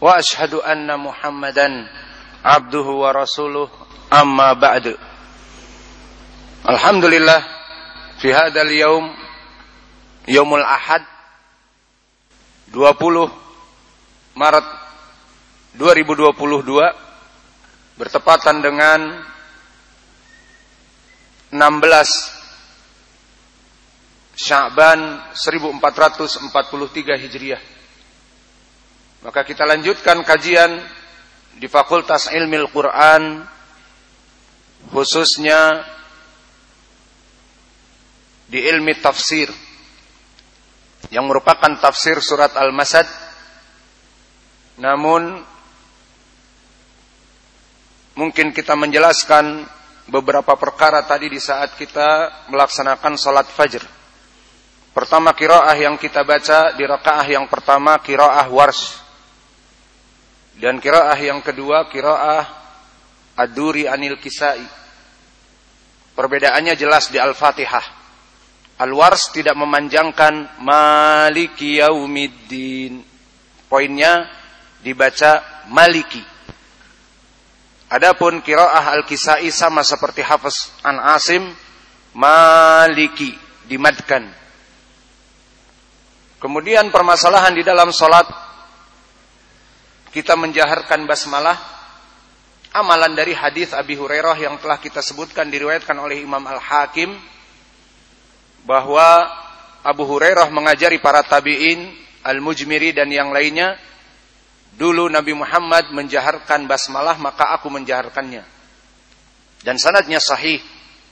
وأشهد أن محمدا عبده ورسوله أما بعد الحمد لله في هذا اليوم يوم الأحد 20 Maret 2022 bertepatan dengan 16 Sya'ban 1443 Hijriah. Maka kita lanjutkan kajian di Fakultas Ilmi Al-Quran khususnya di ilmi tafsir yang merupakan tafsir surat Al-Masad namun mungkin kita menjelaskan beberapa perkara tadi di saat kita melaksanakan salat fajr. Pertama kiraah yang kita baca di rakaah yang pertama kiraah wars. Dan kiraah yang kedua kiraah aduri anil kisai. Perbedaannya jelas di Al-Fatihah. Al-Wars tidak memanjangkan Maliki Yaumiddin. Poinnya dibaca Maliki. Adapun kiraah Al-Kisai sama seperti Hafiz An Asim Maliki dimadkan. Kemudian permasalahan di dalam salat kita menjaharkan basmalah amalan dari hadis Abi Hurairah yang telah kita sebutkan diriwayatkan oleh Imam Al-Hakim bahwa Abu Hurairah mengajari para tabi'in, Al-Mujmiri dan yang lainnya, dulu Nabi Muhammad menjaharkan basmalah maka aku menjaharkannya. Dan sanadnya sahih,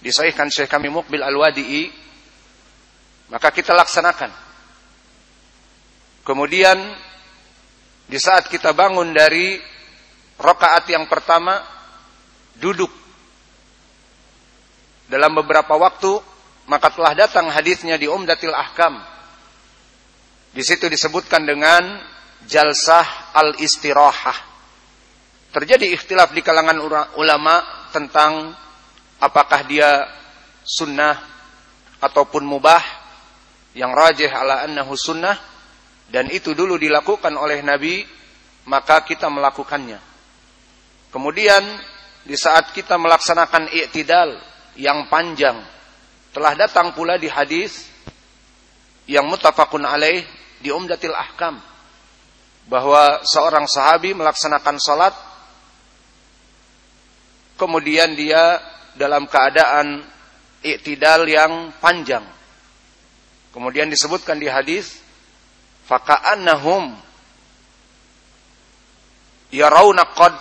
disahihkan Syekh kami Mukbil Al-Wadi'i, maka kita laksanakan. Kemudian di saat kita bangun dari rokaat yang pertama, duduk. Dalam beberapa waktu maka telah datang hadisnya di Umdatil Ahkam. Di situ disebutkan dengan jalsah al-istirahah. Terjadi ikhtilaf di kalangan ulama tentang apakah dia sunnah ataupun mubah yang rajih ala annahu sunnah dan itu dulu dilakukan oleh Nabi maka kita melakukannya. Kemudian di saat kita melaksanakan i'tidal yang panjang telah datang pula di hadis yang mutafakun alaih di Umdatil Ahkam bahwa seorang sahabi melaksanakan salat kemudian dia dalam keadaan iktidal yang panjang. Kemudian disebutkan di hadis faka'annahum yarawna qad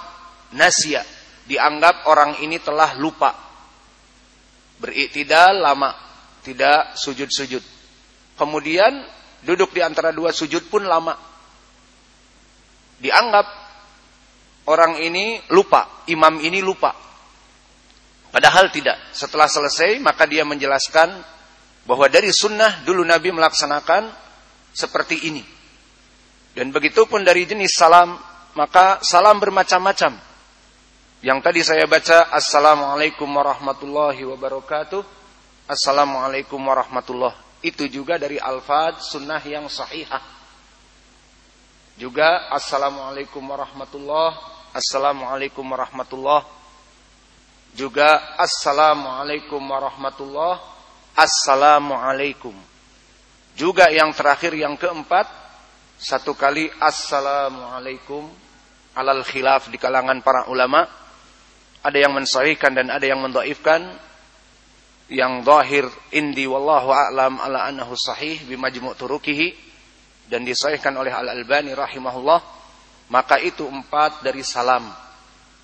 nasya dianggap orang ini telah lupa Beriktidal lama, tidak sujud-sujud. Kemudian duduk di antara dua sujud pun lama. Dianggap orang ini lupa, imam ini lupa. Padahal tidak. Setelah selesai maka dia menjelaskan bahwa dari sunnah dulu Nabi melaksanakan seperti ini. Dan begitu pun dari jenis salam, maka salam bermacam-macam. Yang tadi saya baca Assalamualaikum warahmatullahi wabarakatuh. Assalamualaikum warahmatullah. Itu juga dari alfad sunnah yang sahihah. Juga Assalamualaikum warahmatullah. Assalamualaikum warahmatullah. Juga Assalamualaikum warahmatullah. Assalamualaikum Juga yang terakhir yang keempat Satu kali Assalamualaikum Alal khilaf di kalangan para ulama' ada yang mensahihkan dan ada yang mendoifkan yang zahir indi wallahu a'lam ala annahu sahih bimajmu' turukihi dan disahihkan oleh Al-Albani rahimahullah maka itu empat dari salam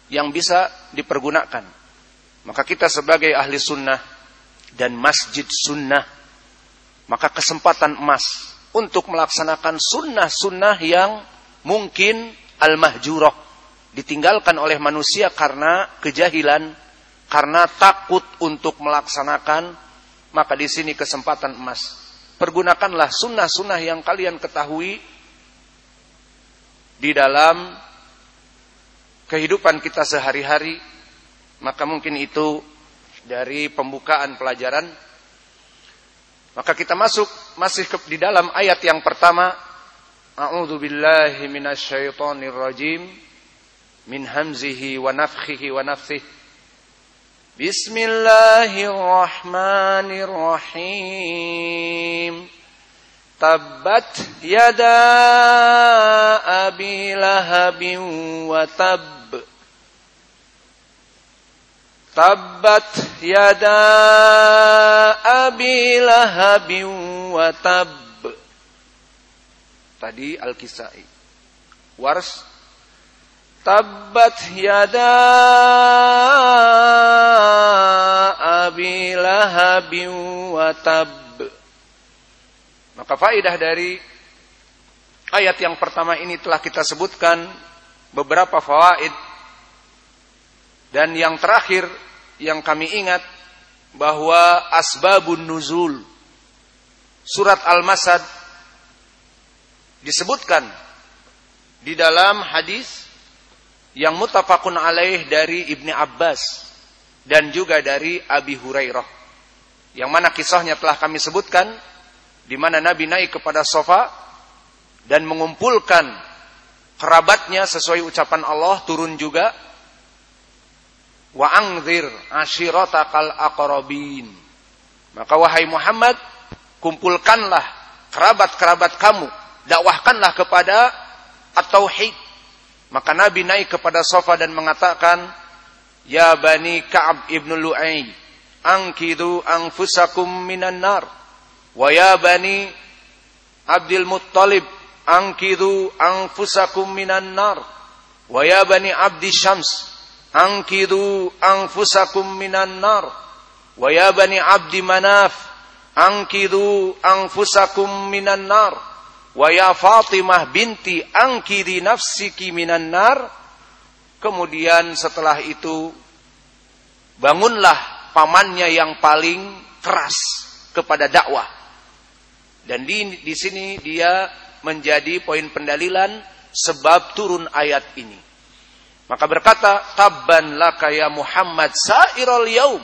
yang bisa dipergunakan. Maka kita sebagai ahli sunnah dan masjid sunnah maka kesempatan emas untuk melaksanakan sunnah-sunnah yang mungkin al-mahjurah ditinggalkan oleh manusia karena kejahilan, karena takut untuk melaksanakan, maka di sini kesempatan emas. Pergunakanlah sunnah-sunnah yang kalian ketahui di dalam kehidupan kita sehari-hari, maka mungkin itu dari pembukaan pelajaran. Maka kita masuk masih ke, di dalam ayat yang pertama. A'udzu billahi minasyaitonir rajim min hamzihi wa nafthihi wa nafthihi. Bismillahirrahmanirrahim. Tabbat yada abi lahabin wa. Tabbat yada abi lahabin wa tab. Tadi Al-Kisai. Wars. Tabbat yada abi lahabin wa tab. Maka faidah dari ayat yang pertama ini telah kita sebutkan beberapa fawaid dan yang terakhir yang kami ingat bahwa asbabun nuzul surat Al-Masad disebutkan di dalam hadis yang mutafakun alaih dari Ibni Abbas dan juga dari Abi Hurairah. Yang mana kisahnya telah kami sebutkan di mana Nabi naik kepada sofa dan mengumpulkan kerabatnya sesuai ucapan Allah turun juga wa angzir ashiratakal aqrabin. Maka wahai Muhammad, kumpulkanlah kerabat-kerabat kamu, dakwahkanlah kepada at-tauhid. Maka Nabi naik kepada sofa dan mengatakan, Ya Bani Ka'ab ibn Lu'ay, angkidu anfusakum minan nar. Wa ya Bani Abdul Muttalib, angkidu anfusakum minan nar. Wa ya Bani Abdi Syams, ankidu anfusakum minan nar. Wa ya bani abdi manaf ankidu anfusakum minan nar. Wa ya fatimah binti ankidi nafsiki minan nar. Kemudian setelah itu bangunlah pamannya yang paling keras kepada dakwah. Dan di di sini dia menjadi poin pendalilan sebab turun ayat ini maka berkata, Tabban laka ya Muhammad sairul yaum.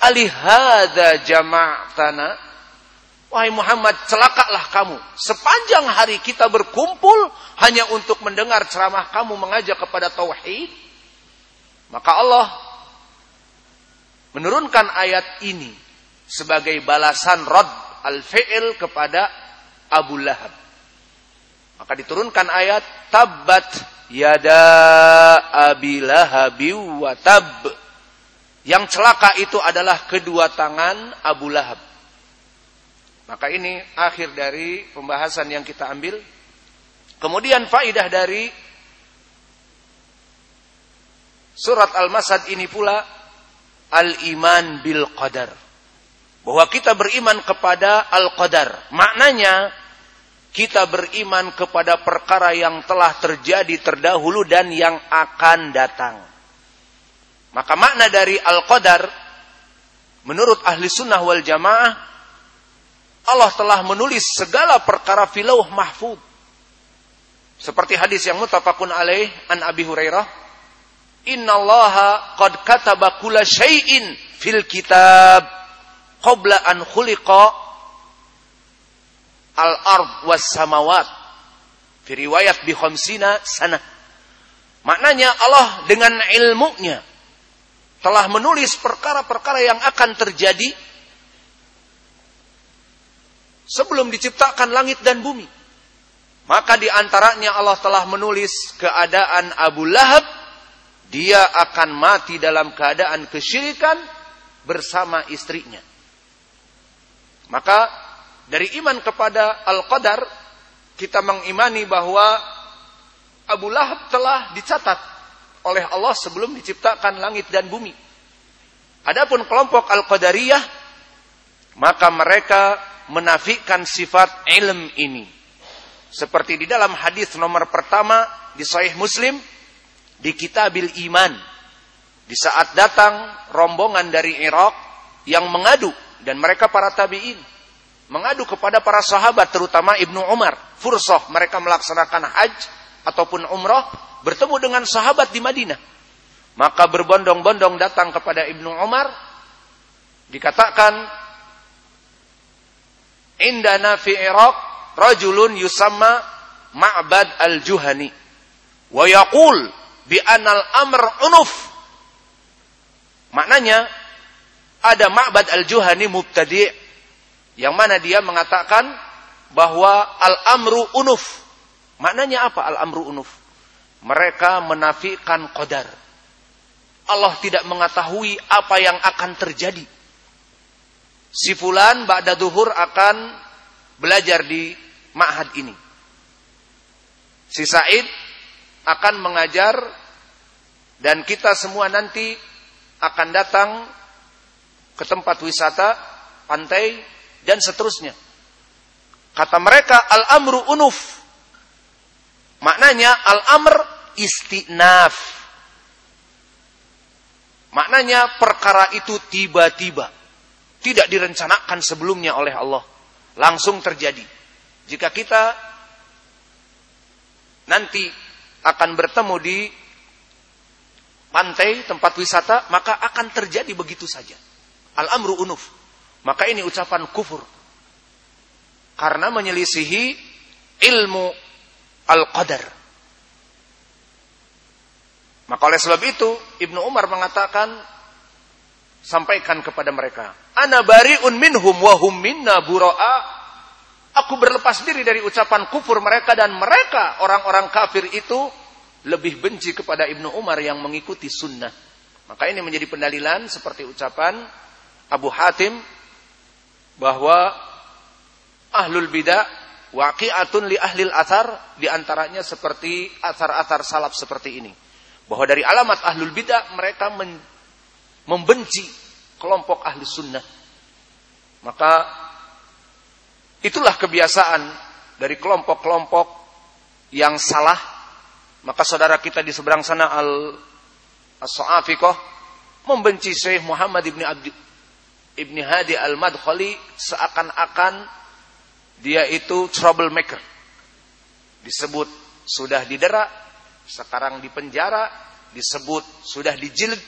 Alihada jama'tana. Wahai Muhammad, celakalah kamu. Sepanjang hari kita berkumpul hanya untuk mendengar ceramah kamu mengajak kepada tauhid. Maka Allah menurunkan ayat ini sebagai balasan rod al-fi'il kepada Abu Lahab. Maka diturunkan ayat tabat yada abilahabi watab. Yang celaka itu adalah kedua tangan Abu Lahab. Maka ini akhir dari pembahasan yang kita ambil. Kemudian faidah dari surat Al-Masad ini pula al-iman bil qadar. Bahwa kita beriman kepada al-qadar. Maknanya kita beriman kepada perkara yang telah terjadi terdahulu dan yang akan datang. Maka makna dari Al-Qadar, menurut ahli sunnah wal jamaah, Allah telah menulis segala perkara filauh mahfud. Seperti hadis yang mutafakun alaih an Abi Hurairah, Inna allaha qad kataba kula syai'in fil kitab qabla an khuliqa al-ard was samawat. Riwayat bi khamsina sana. Maknanya Allah dengan ilmunya telah menulis perkara-perkara yang akan terjadi sebelum diciptakan langit dan bumi. Maka di antaranya Allah telah menulis keadaan Abu Lahab dia akan mati dalam keadaan kesyirikan bersama istrinya. Maka dari iman kepada Al-Qadar, kita mengimani bahwa Abu Lahab telah dicatat oleh Allah sebelum diciptakan langit dan bumi. Adapun kelompok Al-Qadariyah, maka mereka menafikan sifat ilm ini. Seperti di dalam hadis nomor pertama di Sahih Muslim di kitabil iman di saat datang rombongan dari Irak yang mengadu dan mereka para tabi'in mengadu kepada para sahabat terutama Ibnu Umar. Fursah mereka melaksanakan haji ataupun umrah bertemu dengan sahabat di Madinah. Maka berbondong-bondong datang kepada Ibnu Umar dikatakan indana fi Irak rajulun yusamma Ma'bad al-Juhani wa yaqul bi anal amr unuf. Maknanya ada Ma'bad al-Juhani mubtadi' yang mana dia mengatakan bahwa al-amru unuf. Maknanya apa al-amru unuf? Mereka menafikan qadar. Allah tidak mengetahui apa yang akan terjadi. Si fulan ba'da duhur akan belajar di ma'had ini. Si Said akan mengajar dan kita semua nanti akan datang ke tempat wisata, pantai, dan seterusnya. Kata mereka, al-amru unuf. Maknanya, al-amr istinaf. Maknanya, perkara itu tiba-tiba. Tidak direncanakan sebelumnya oleh Allah. Langsung terjadi. Jika kita nanti akan bertemu di pantai, tempat wisata, maka akan terjadi begitu saja. Al-amru unuf. Maka ini ucapan kufur. Karena menyelisihi ilmu al-qadar. Maka oleh sebab itu, Ibnu Umar mengatakan, sampaikan kepada mereka, Ana bari'un minhum wa hum minna bura'a. Aku berlepas diri dari ucapan kufur mereka dan mereka orang-orang kafir itu lebih benci kepada Ibnu Umar yang mengikuti sunnah. Maka ini menjadi pendalilan seperti ucapan Abu Hatim bahwa ahlul bidah waqi'atun li ahlil athar di antaranya seperti athar-athar salaf seperti ini. Bahwa dari alamat ahlul bidah mereka membenci kelompok ahli sunnah. Maka itulah kebiasaan dari kelompok-kelompok yang salah maka saudara kita di seberang sana al as-Sa'afiqah membenci Syekh Muhammad ibni Abdi ibni Hadi al-Madkhali seakan-akan dia itu troublemaker. Disebut sudah didera, sekarang di penjara, disebut sudah dijilid,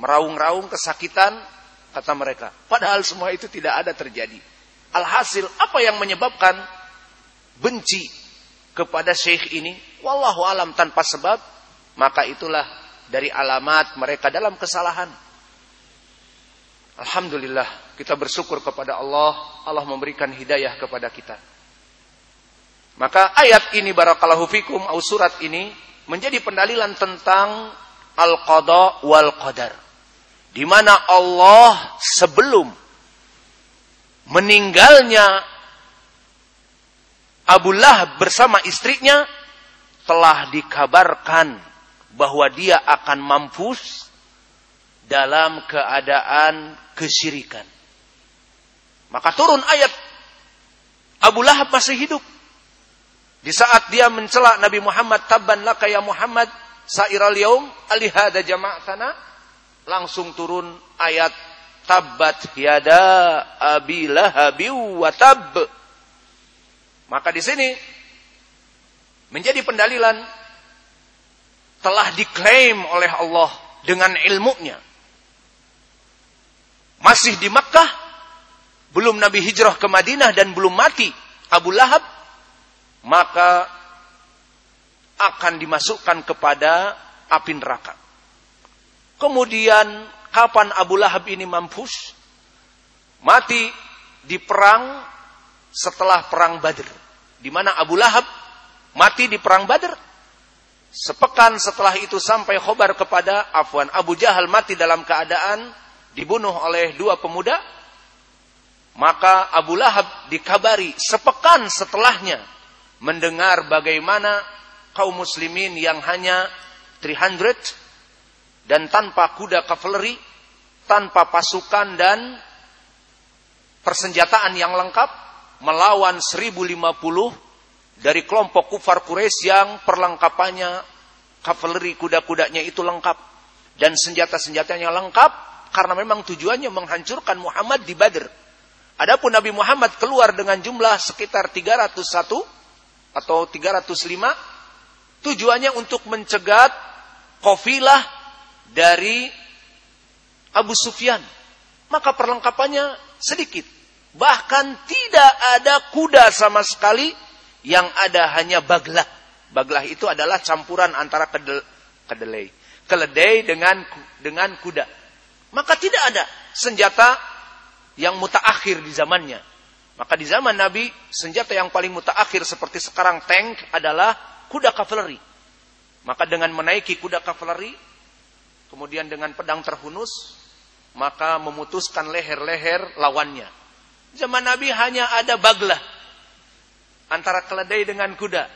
meraung-raung kesakitan, kata mereka. Padahal semua itu tidak ada terjadi. Alhasil, apa yang menyebabkan benci kepada syekh ini wallahu alam tanpa sebab maka itulah dari alamat mereka dalam kesalahan Alhamdulillah kita bersyukur kepada Allah. Allah memberikan hidayah kepada kita. Maka ayat ini barakallahu fikum au surat ini menjadi pendalilan tentang al-qada wal qadar. Di mana Allah sebelum meninggalnya Abu Lahab bersama istrinya telah dikabarkan bahwa dia akan mampus dalam keadaan kesyirikan. Maka turun ayat Abu Lahab masih hidup. Di saat dia mencela Nabi Muhammad, tabban laka ya Muhammad, sairal yaum alihada jama'atana, langsung turun ayat tabbat yada abi lahabi wa tab maka di sini menjadi pendalilan telah diklaim oleh Allah dengan ilmunya. Masih di Makkah, belum Nabi hijrah ke Madinah dan belum mati Abu Lahab, maka akan dimasukkan kepada api neraka. Kemudian kapan Abu Lahab ini mampus? Mati di perang setelah perang Badr di mana Abu Lahab mati di perang Badar. Sepekan setelah itu sampai khobar kepada Afwan. Abu Jahal mati dalam keadaan dibunuh oleh dua pemuda. Maka Abu Lahab dikabari sepekan setelahnya mendengar bagaimana kaum muslimin yang hanya 300 dan tanpa kuda kavaleri, tanpa pasukan dan persenjataan yang lengkap melawan 1050 dari kelompok kufar Quraisy yang perlengkapannya kavaleri kuda-kudanya itu lengkap dan senjata-senjatanya lengkap karena memang tujuannya menghancurkan Muhammad di Badr. Adapun Nabi Muhammad keluar dengan jumlah sekitar 301 atau 305 tujuannya untuk mencegat kafilah dari Abu Sufyan. Maka perlengkapannya sedikit. Bahkan tidak ada kuda sama sekali yang ada hanya baglah. Baglah itu adalah campuran antara kedel, kedelai, keledai dengan dengan kuda. Maka tidak ada senjata yang mutaakhir di zamannya. Maka di zaman Nabi, senjata yang paling mutaakhir seperti sekarang tank adalah kuda kavaleri. Maka dengan menaiki kuda kavaleri, kemudian dengan pedang terhunus, maka memutuskan leher-leher lawannya. Zaman Nabi hanya ada baglah antara keledai dengan kuda.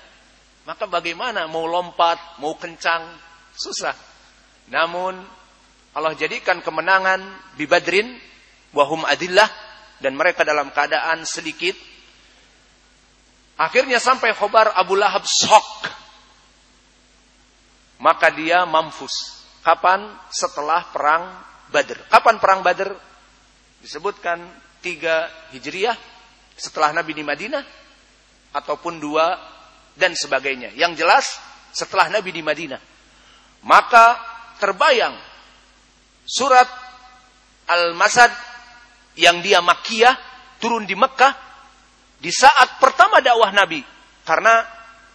Maka bagaimana mau lompat, mau kencang, susah. Namun Allah jadikan kemenangan di Badrin wahum adillah dan mereka dalam keadaan sedikit. Akhirnya sampai khobar Abu Lahab sok. Maka dia mampus. Kapan? Setelah perang Badr. Kapan perang Badr? Disebutkan tiga Hijriyah setelah Nabi di Madinah ataupun dua dan sebagainya. Yang jelas setelah Nabi di Madinah. Maka terbayang surat Al-Masad yang dia makiyah turun di Mekah di saat pertama dakwah Nabi. Karena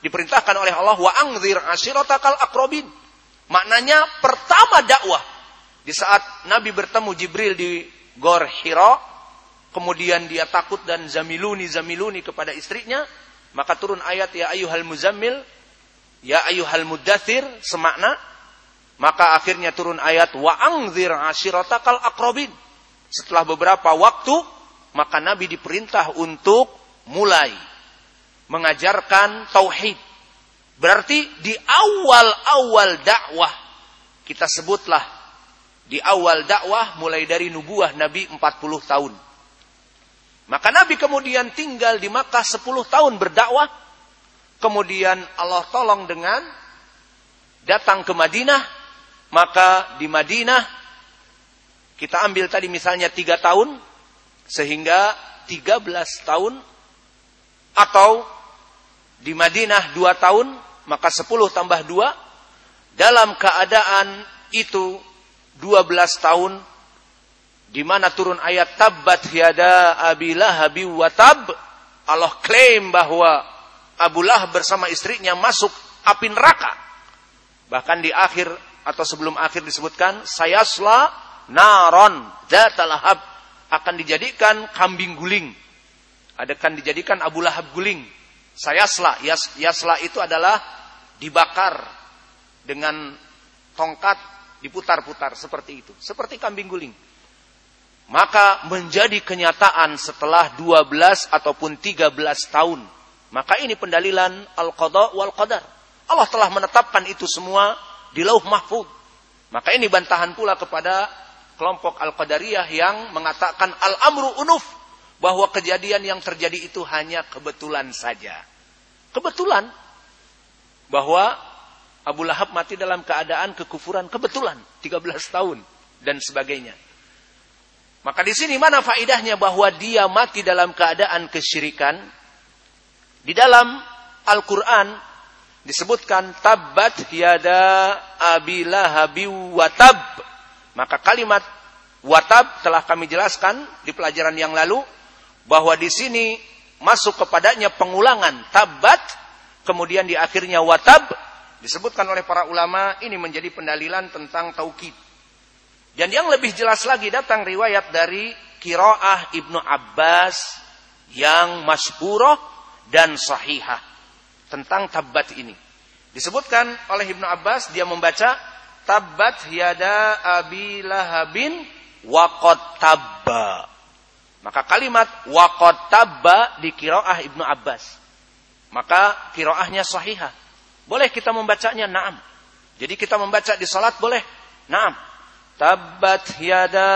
diperintahkan oleh Allah wa angzir ashiratakal akrobin. Maknanya pertama dakwah di saat Nabi bertemu Jibril di Gor Hira, kemudian dia takut dan zamiluni zamiluni kepada istrinya, maka turun ayat ya ayuhal muzammil, ya ayuhal mudathir, semakna. Maka akhirnya turun ayat wa angzir ashiratakal akrobin. Setelah beberapa waktu, maka Nabi diperintah untuk mulai mengajarkan tauhid. Berarti di awal-awal dakwah kita sebutlah di awal dakwah mulai dari nubuah Nabi 40 tahun. Maka Nabi kemudian tinggal di Makkah 10 tahun berdakwah. Kemudian Allah tolong dengan datang ke Madinah. Maka di Madinah kita ambil tadi misalnya 3 tahun. Sehingga 13 tahun. Atau di Madinah 2 tahun. Maka 10 tambah 2. Dalam keadaan itu 12 tahun di mana turun ayat tabbat yada habi watab Allah klaim bahwa Abu Lahab bersama istrinya masuk api neraka bahkan di akhir atau sebelum akhir disebutkan sayasla naron zatalahab akan dijadikan kambing guling. Akan dijadikan Abu Lahab guling. Sayasla yas, yasla itu adalah dibakar dengan tongkat diputar-putar seperti itu. Seperti kambing guling. Maka menjadi kenyataan setelah 12 ataupun 13 tahun. Maka ini pendalilan al-qadha wal qadar. Allah telah menetapkan itu semua di lauh mahfud. Maka ini bantahan pula kepada kelompok al-qadariyah yang mengatakan al-amru unuf. Bahwa kejadian yang terjadi itu hanya kebetulan saja. Kebetulan bahwa Abu Lahab mati dalam keadaan kekufuran kebetulan 13 tahun dan sebagainya. Maka di sini mana faidahnya bahwa dia mati dalam keadaan kesyirikan? Di dalam Al-Quran disebutkan tabat yada abilah watab. Maka kalimat watab telah kami jelaskan di pelajaran yang lalu bahwa di sini masuk kepadanya pengulangan tabat kemudian di akhirnya watab disebutkan oleh para ulama ini menjadi pendalilan tentang taukid dan yang lebih jelas lagi datang riwayat dari Kiroah Ibnu Abbas yang masyhurah dan sahihah tentang tabat ini. Disebutkan oleh Ibnu Abbas dia membaca tabat yada abi lahabin waqad tabba. Maka kalimat waqad tabba di Kiroah Ibnu Abbas. Maka kiroahnya sahihah. Boleh kita membacanya? Naam. Jadi kita membaca di salat boleh? Naam. Tabbat yada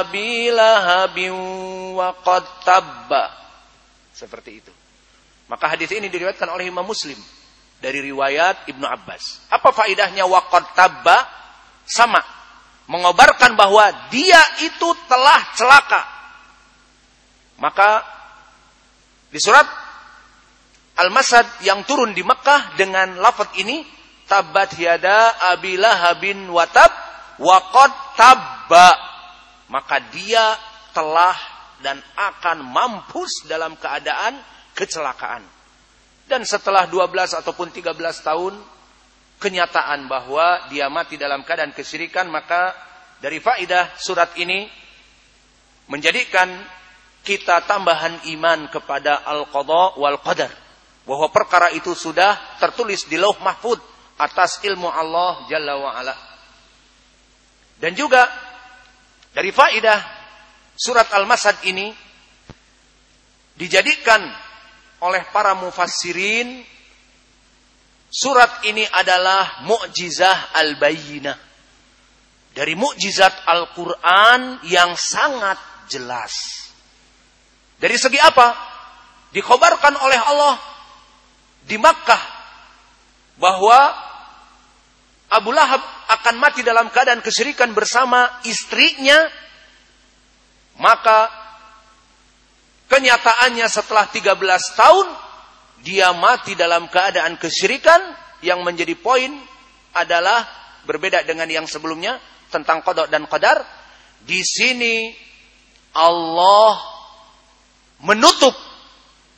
abi lahabin wa qad tabba. Seperti itu. Maka hadis ini diriwayatkan oleh Imam Muslim dari riwayat Ibnu Abbas. Apa faidahnya waqad tabba? Sama. Mengobarkan bahwa dia itu telah celaka. Maka di surat Al-Masad yang turun di Mekah dengan lafaz ini tabat yada abilah habin watab waqad tabba. Maka dia telah dan akan mampus dalam keadaan kecelakaan. Dan setelah 12 ataupun 13 tahun kenyataan bahwa dia mati dalam keadaan kesyirikan maka dari faidah surat ini menjadikan kita tambahan iman kepada al-qadha wal qadar bahwa perkara itu sudah tertulis di lauh mahfud atas ilmu Allah Jalla wa ala. Dan juga dari faidah surat Al-Masad ini dijadikan oleh para mufassirin surat ini adalah mukjizah al-bayyinah dari mukjizat Al-Qur'an yang sangat jelas. Dari segi apa? Dikhabarkan oleh Allah di Makkah bahwa Abu Lahab akan mati dalam keadaan kesyirikan bersama istrinya, maka Kenyataannya setelah 13 tahun dia mati dalam keadaan kesyirikan yang menjadi poin adalah berbeda dengan yang sebelumnya tentang kodok dan qadar. Di sini Allah menutup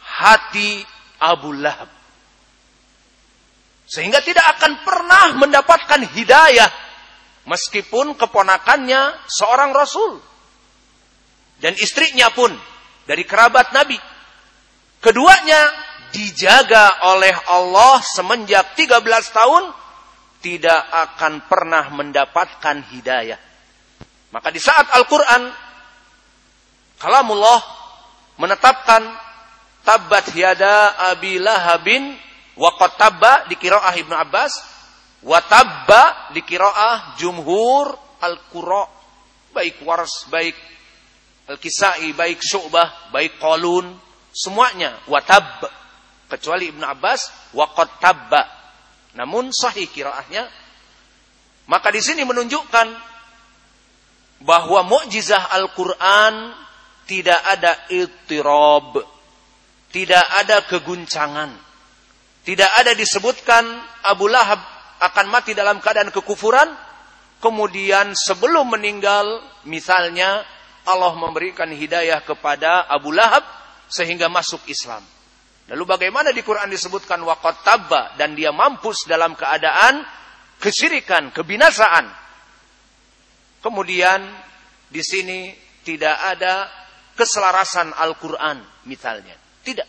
hati Abu Lahab. Sehingga tidak akan pernah mendapatkan hidayah meskipun keponakannya seorang rasul. Dan istrinya pun dari kerabat Nabi. Keduanya dijaga oleh Allah semenjak 13 tahun tidak akan pernah mendapatkan hidayah. Maka di saat Al-Quran, kalamullah menetapkan tabat yada abi lahabin wa tabba di kiroah Ibnu Abbas wa tabba di kiroah jumhur al-qura baik wars baik Al-Kisai, baik Syu'bah, baik Qalun, semuanya watab kecuali Ibnu Abbas waqad tabba. Namun sahih kiraahnya. Maka di sini menunjukkan bahwa mukjizah Al-Qur'an tidak ada ittirab, tidak ada keguncangan. Tidak ada disebutkan Abu Lahab akan mati dalam keadaan kekufuran, kemudian sebelum meninggal misalnya Allah memberikan hidayah kepada Abu Lahab sehingga masuk Islam. Lalu bagaimana di Quran disebutkan waqat tabba dan dia mampus dalam keadaan kesyirikan, kebinasaan. Kemudian di sini tidak ada keselarasan Al-Quran misalnya. Tidak.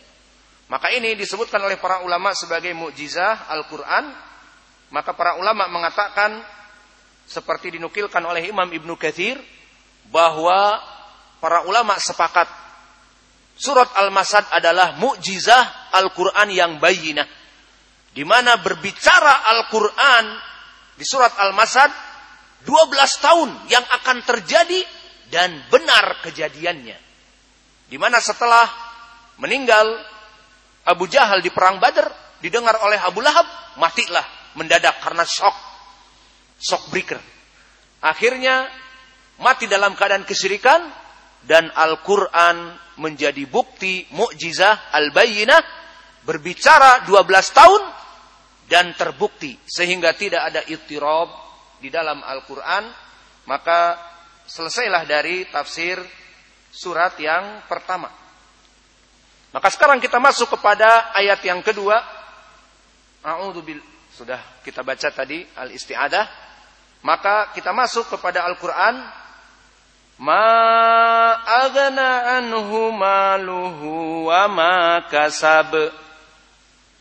Maka ini disebutkan oleh para ulama sebagai mukjizah Al-Quran. Maka para ulama mengatakan seperti dinukilkan oleh Imam Ibnu Kathir bahwa para ulama sepakat surat Al-Masad adalah mukjizah Al-Qur'an yang bayinah. Di mana berbicara Al-Qur'an di surat Al-Masad 12 tahun yang akan terjadi dan benar kejadiannya. Di mana setelah meninggal Abu Jahal di perang Badar didengar oleh Abu Lahab, matilah mendadak karena shock. Shock breaker. Akhirnya mati dalam keadaan kesyirikan dan Al-Quran menjadi bukti mukjizah al-bayyinah berbicara 12 tahun dan terbukti sehingga tidak ada ittirab di dalam Al-Quran maka selesailah dari tafsir surat yang pertama. Maka sekarang kita masuk kepada ayat yang kedua. Sudah kita baca tadi al-isti'adah. Maka kita masuk kepada Al-Quran Ma agna anhu maluhu wa ma kasab.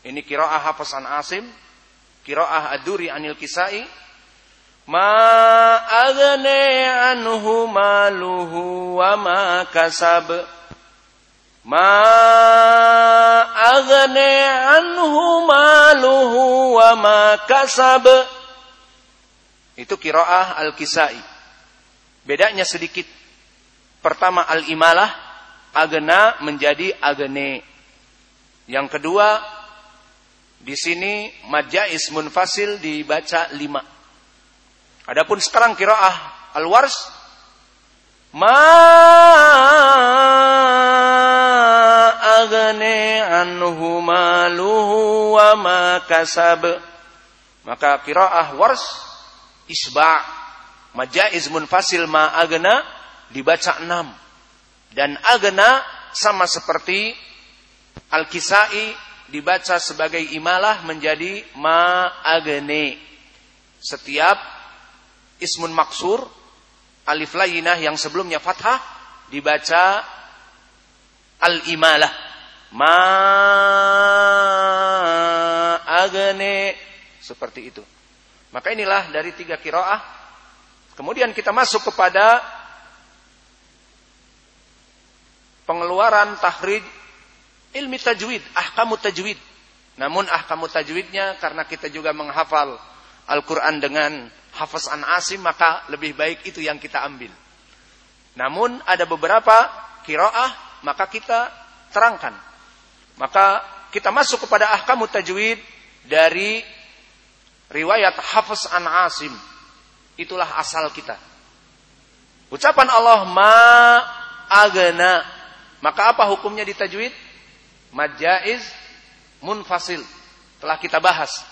Ini kiraah Hafasan Asim, kiraah Aduri Anil Kisai. Ma agna anhu maluhu wa ma kasab. Ma agna anhu maluhu wa ma kasab. Itu kiraah Al-Kisai. Bedanya sedikit. Pertama al-imalah, agena menjadi agene. Yang kedua, Di sini majais munfasil dibaca lima. Adapun sekarang kiraah al-wars ma agne anhu maluhu wa ma kasab. Maka kiraah wars isba majaiz munfasil ma agna dibaca enam. Dan agna sama seperti al-kisai dibaca sebagai imalah menjadi ma agne setiap ismun maksur alif layinah yang sebelumnya fathah dibaca al-imalah. Ma agne seperti itu. Maka inilah dari tiga kiroah. Kemudian kita masuk kepada pengeluaran tahrij ilmi tajwid, ahkamu tajwid. Namun ahkamu tajwidnya karena kita juga menghafal Al-Quran dengan hafaz an asim, maka lebih baik itu yang kita ambil. Namun ada beberapa kiroah, maka kita terangkan. Maka kita masuk kepada ahkamu tajwid dari riwayat Hafiz an Asim. Itulah asal kita. Ucapan Allah ma agana. Maka apa hukumnya di tajwid? Majaiz munfasil. Telah kita bahas.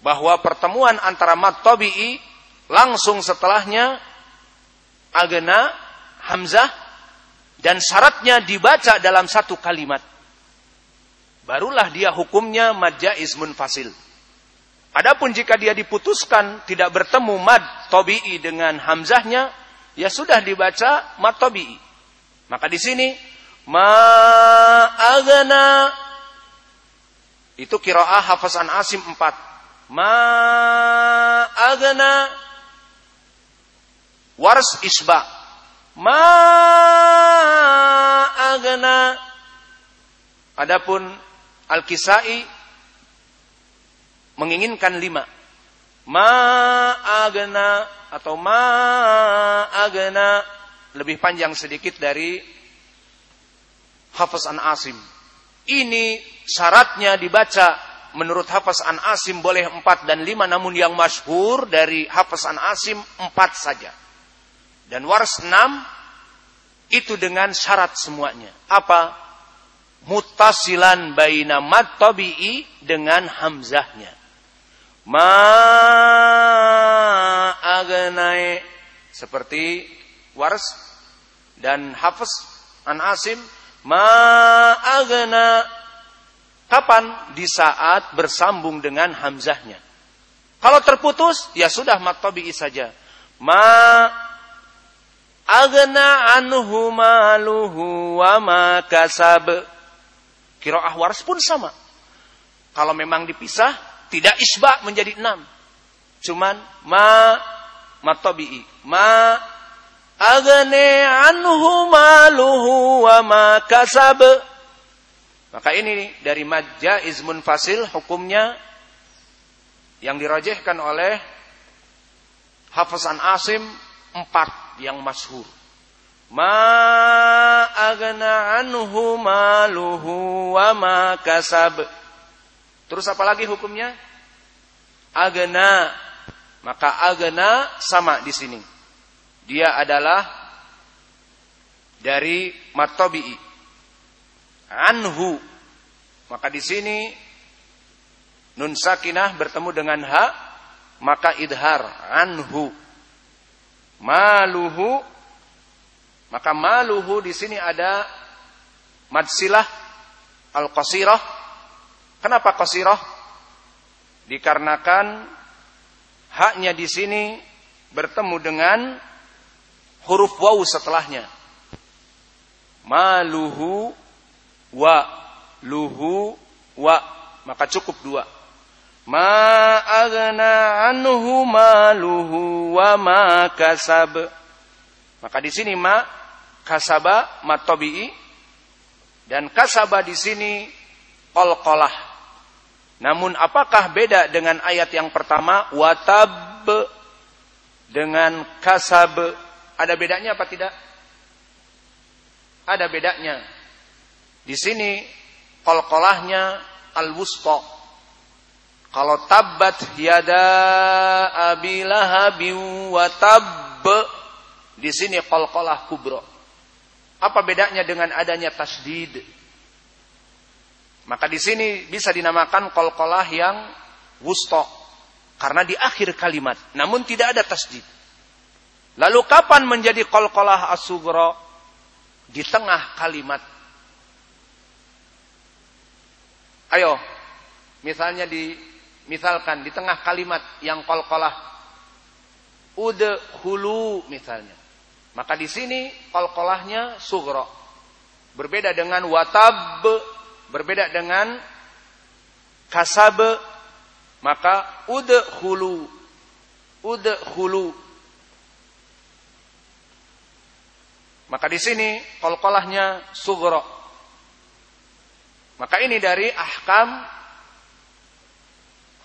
Bahwa pertemuan antara mat tabi'i langsung setelahnya agana hamzah dan syaratnya dibaca dalam satu kalimat. Barulah dia hukumnya majaiz munfasil. Adapun jika dia diputuskan tidak bertemu mad tobi'i dengan hamzahnya, ya sudah dibaca mad tobi'i. Maka di sini ma'agana itu kiroah hafasan asim empat. Ma'agana wars isba. Ma'agana Adapun Al-Kisai menginginkan lima. Ma'agna atau ma'agna lebih panjang sedikit dari Hafaz an Asim. Ini syaratnya dibaca menurut Hafaz an Asim boleh empat dan lima namun yang masyhur dari Hafaz an Asim empat saja. Dan waras enam itu dengan syarat semuanya. Apa? Mutasilan baina mat tabi'i dengan hamzahnya ma agnai seperti wars dan hafs an asim. Ma agna. Kapan? Di saat bersambung dengan hamzahnya. Kalau terputus ya sudah matabi'i saja. Ma agna anhu maluhu wa ma kasab. Kiraah wars pun sama. Kalau memang dipisah tidak isba menjadi enam. Cuman ma matabi'i. Ma agne anhu maluhu wa ma kasab. Maka ini dari majaiz munfasil hukumnya yang dirajihkan oleh Hafazan Asim empat yang masyhur. Ma agna anhu maluhu wa ma kasab. Terus apa lagi hukumnya? Agena. Maka agena sama di sini. Dia adalah dari matobi'i. Anhu. Maka di sini nun sakinah bertemu dengan ha maka idhar anhu. Maluhu maka maluhu di sini ada madsilah al-qasirah Kenapa kosiroh? Dikarenakan haknya di sini bertemu dengan huruf waw setelahnya. Maluhu wa luhu wa maka cukup dua. Ma agna anhu maluhu wa ma kasab. Maka di sini ma kasaba matobi'i dan kasaba di sini qalqalah namun apakah beda dengan ayat yang pertama watab dengan kasab? Ada bedanya apa tidak? Ada bedanya. Di sini qalqalahnya al-wusta. Kalau tabat yada abilah wa tab di sini qalqalah kubro. Apa bedanya dengan adanya tasdid? Maka di sini bisa dinamakan qalqalah yang wusto karena di akhir kalimat, namun tidak ada tasdid. Lalu kapan menjadi qalqalah asugro? Di tengah kalimat. Ayo, misalnya di Misalkan di tengah kalimat yang kol-kolah udhulu misalnya. Maka di sini kol-kolahnya sugro. Berbeda dengan watab, berbeda dengan kasab, maka udhulu. Udhulu. Maka di sini kol-kolahnya sugro. Maka ini dari ahkam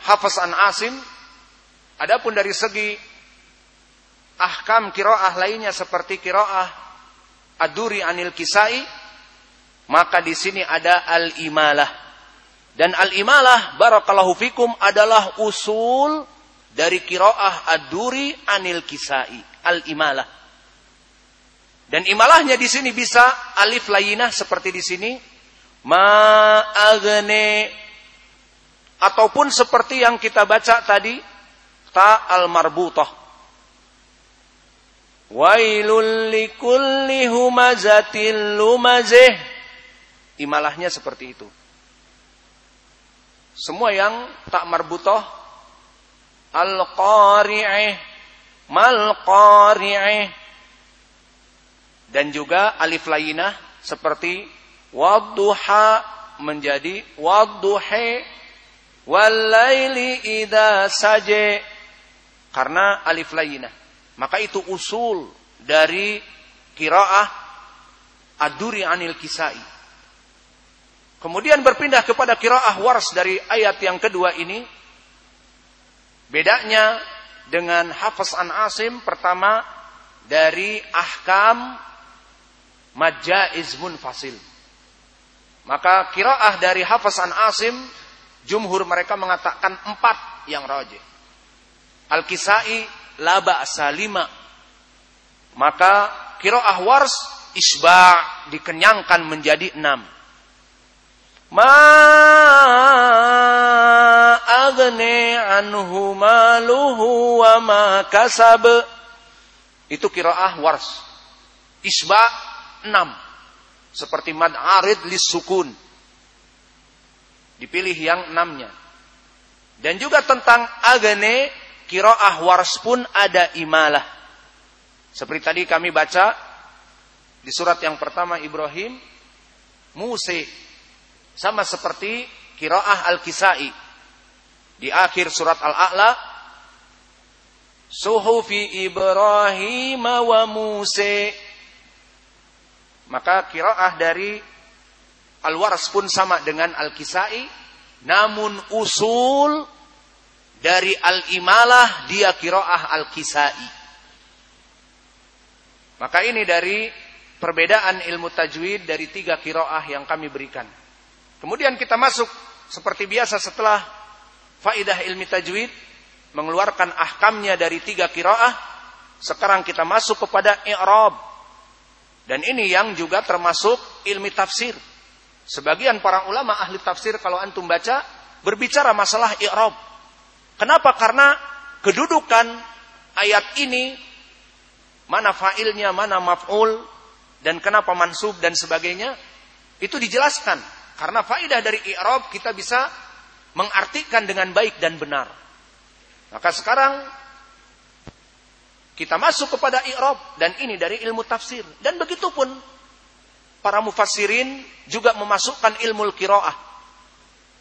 Hafaz an Asim. Adapun dari segi ahkam kiroah lainnya seperti kiroah aduri anil kisai, maka di sini ada al-imalah. Dan al-imalah barakallahu fikum adalah usul dari kiroah aduri anil kisai, al-imalah. Dan imalahnya di sini bisa alif layinah seperti di sini. Ma'agne ataupun seperti yang kita baca tadi ta al marbutah wailul likulli humazatil lumazih imalahnya seperti itu semua yang tak marbutah al qari'ih mal qari'ih dan juga alif lainah seperti wadduha menjadi wadduhi Walaili ida saje karena alif lainah. Maka itu usul dari kiraah aduri anil kisai. Kemudian berpindah kepada kiraah wars dari ayat yang kedua ini. Bedanya dengan hafaz an asim pertama dari ahkam majaiz munfasil. Maka kiraah dari hafaz an asim Jumhur mereka mengatakan empat yang rajih. Al-Kisai laba salima. Maka kiroah wars isba dikenyangkan menjadi enam. Anhu maluhu wa ma kasab. Itu kiroah wars. Isba enam. Seperti mad arid lis sukun Dipilih yang enamnya. Dan juga tentang agane, kiroah wars pun ada imalah. Seperti tadi kami baca di surat yang pertama Ibrahim, Muse. Sama seperti kiroah al-kisai. Di akhir surat al-a'la, Suhufi Ibrahim wa Muse. Maka kiroah dari Al-Waras pun sama dengan Al-Kisai, namun usul dari Al-Imalah dia kiroah Al-Kisai. Maka ini dari perbedaan ilmu tajwid dari tiga kiroah yang kami berikan. Kemudian kita masuk seperti biasa setelah faidah ilmu tajwid mengeluarkan ahkamnya dari tiga kiroah. Sekarang kita masuk kepada i'rab. Dan ini yang juga termasuk ilmu tafsir. Sebagian para ulama ahli tafsir kalau antum baca berbicara masalah i'rab. Kenapa? Karena kedudukan ayat ini mana fa'ilnya, mana maf'ul dan kenapa mansub dan sebagainya itu dijelaskan. Karena faidah dari i'rab kita bisa mengartikan dengan baik dan benar. Maka sekarang kita masuk kepada i'rab dan ini dari ilmu tafsir dan begitu pun para mufassirin juga memasukkan ilmu kiroah.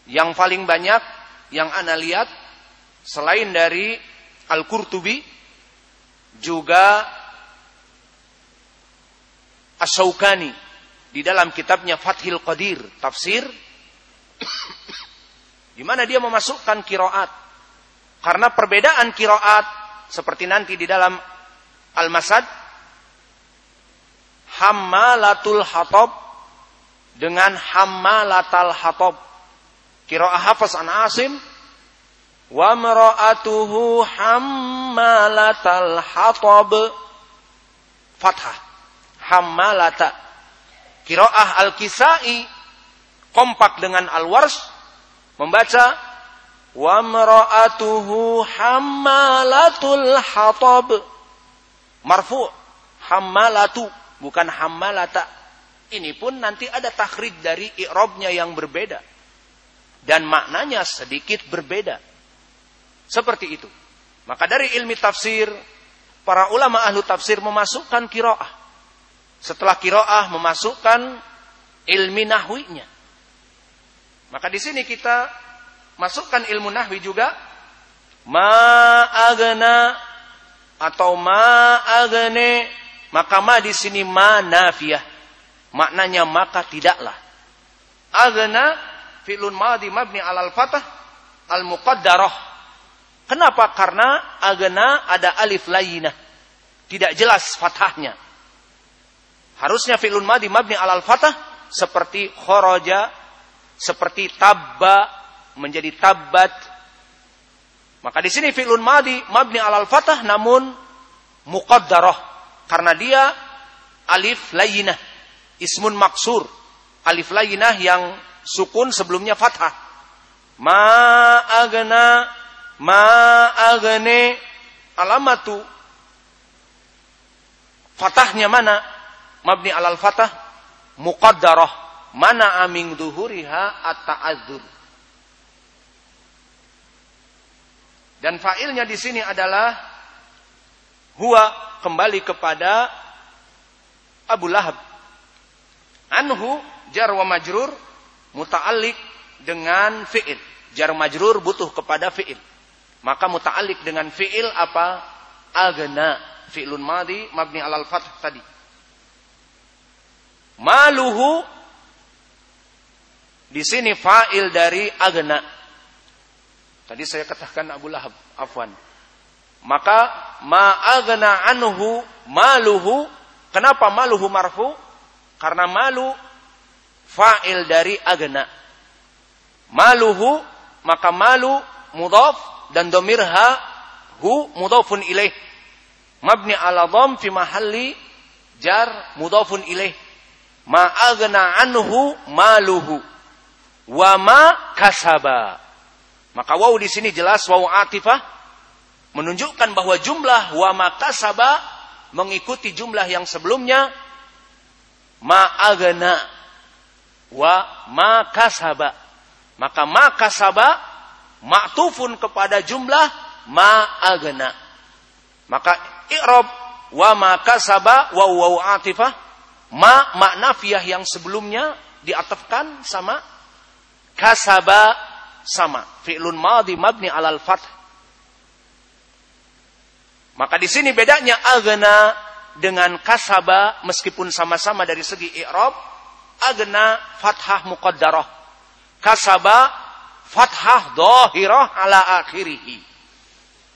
Yang paling banyak yang ana lihat selain dari Al-Qurtubi juga Asyaukani di dalam kitabnya Fathil Qadir tafsir di mana dia memasukkan kiroat. Karena perbedaan kiroat seperti nanti di dalam Al-Masad hammalatul hatab dengan hammalatal hatab. Kiraah hafaz an Asim wa mar'atuhu hammalatal hatab fathah. Hammalata kiroah al-kisai kompak dengan al-wars membaca wa mar'atuhu hammalatul hatab. Marfu hammalatu bukan hammalata. Ini pun nanti ada takhrij dari i'rabnya yang berbeda. Dan maknanya sedikit berbeda. Seperti itu. Maka dari ilmi tafsir para ulama ahlu tafsir memasukkan kiroah setelah kiroah memasukkan ilmi nahwinya maka di sini kita masukkan ilmu nahwi juga ma'agna atau ma'agne maka ma di sini ma nafiyah Maknanya maka tidaklah. Agna fi'lun madhi mabni alal fatah al muqaddarah. Kenapa? Karena agna ada alif layinah. Tidak jelas fathahnya. Harusnya fi'lun madhi mabni alal fatah seperti khoroja, seperti tabba menjadi tabbat. Maka di sini fi'lun madhi mabni alal fatah namun muqaddarah karena dia alif layinah ismun maksur. Alif lainah yang sukun sebelumnya fathah. Ma agne alamatu fathahnya mana? Mabni alal fathah muqaddarah. Mana aming duhuriha at-ta'adzur. Dan failnya di sini adalah huwa kembali kepada Abu Lahab Anhu jar wa majrur muta'alliq dengan fi'il. Jar majrur butuh kepada fi'il. Maka muta'alliq dengan fi'il apa? Agna. Fi'lun madi mabni alal fath tadi. Maluhu di sini fa'il dari agna. Tadi saya katakan Abu Lahab, afwan. Maka ma'agna anhu maluhu. Kenapa maluhu marfu? Karena malu fa'il dari agna. Maluhu maka malu mudhaf dan domirha hu mudhafun ilaih. Mabni ala dham fi mahalli jar mudhafun ilaih. Ma agna anhu maluhu wa ma kasaba. Maka waw di sini jelas waw atifah menunjukkan bahwa jumlah wa ma kasaba mengikuti jumlah yang sebelumnya ma'agna wa ma kasaba. Maka ma kasaba ma'tufun kepada jumlah ma'agna. Maka i'rab wa ma kasaba wa wa atifah ma ma'nafiyah yang sebelumnya diatafkan sama kasaba sama. Fi'lun madhi mabni alal fath. Maka di sini bedanya agna dengan kasaba meskipun sama-sama dari segi i'rab agna fathah muqaddarah. Kasaba fathah dohirah ala akhirih.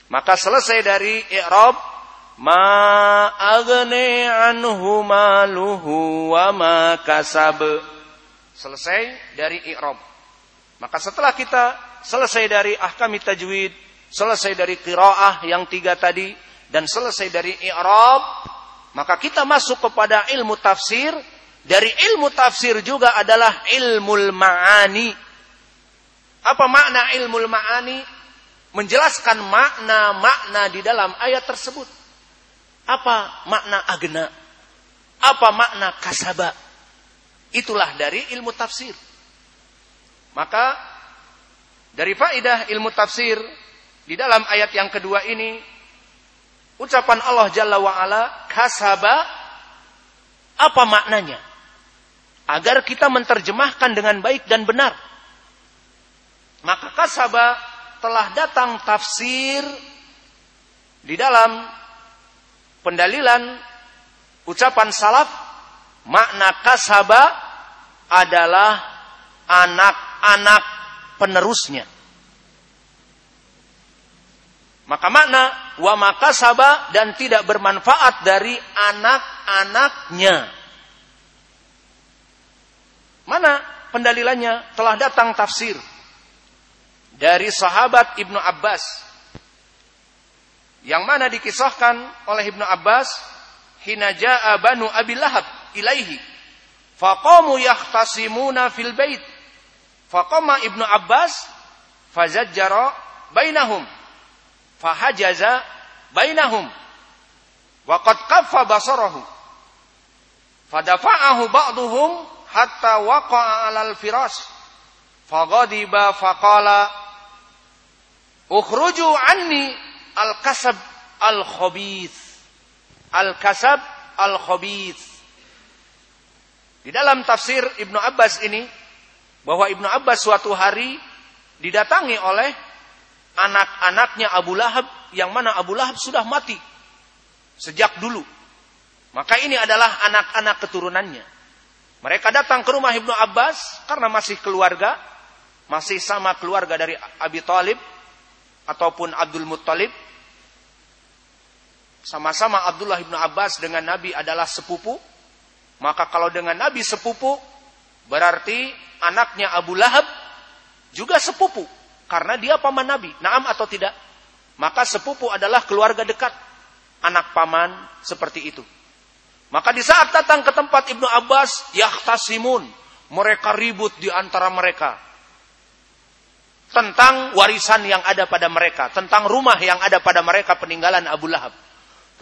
Maka selesai dari i'rab ma agne anhu maluhu wa ma kasab selesai dari i'rab maka setelah kita selesai dari ahkam tajwid selesai dari qiraah yang tiga tadi dan selesai dari i'rab maka kita masuk kepada ilmu tafsir. Dari ilmu tafsir juga adalah ilmu ma'ani. Apa makna ilmu ma'ani? Menjelaskan makna-makna di dalam ayat tersebut. Apa makna agna? Apa makna kasaba? Itulah dari ilmu tafsir. Maka dari faidah ilmu tafsir di dalam ayat yang kedua ini ucapan Allah Jalla wa'ala kasaba apa maknanya? Agar kita menerjemahkan dengan baik dan benar. Maka kasaba telah datang tafsir di dalam pendalilan ucapan salaf makna kasaba adalah anak-anak penerusnya. Maka makna wa makasaba dan tidak bermanfaat dari anak-anaknya. Mana pendalilannya? Telah datang tafsir dari sahabat Ibnu Abbas yang mana dikisahkan oleh Ibnu Abbas hina jaa banu Abi Lahab ilaihi faqamu yahtasimuna fil bait. Faqama Ibnu Abbas fazajjara bainahum fahajaza bainahum wa qad kaffa basarahu fadafa'ahu ba'duhum hatta waqa'a 'alal firash faghadiba faqala Ukhruju anni al-kasab al-khabith. Al-kasab al-khabith. Di dalam tafsir Ibnu Abbas ini bahwa Ibnu Abbas suatu hari didatangi oleh anak-anaknya Abu Lahab yang mana Abu Lahab sudah mati sejak dulu. Maka ini adalah anak-anak keturunannya. Mereka datang ke rumah Ibnu Abbas karena masih keluarga, masih sama keluarga dari Abi Thalib ataupun Abdul Muttalib sama-sama Abdullah ibnu Abbas dengan Nabi adalah sepupu. Maka kalau dengan Nabi sepupu berarti anaknya Abu Lahab juga sepupu. Karena dia paman Nabi. Naam atau tidak? Maka sepupu adalah keluarga dekat. Anak paman seperti itu. Maka di saat datang ke tempat Ibnu Abbas yahtasimun. Mereka ribut di antara mereka. Tentang warisan yang ada pada mereka, tentang rumah yang ada pada mereka peninggalan Abu Lahab.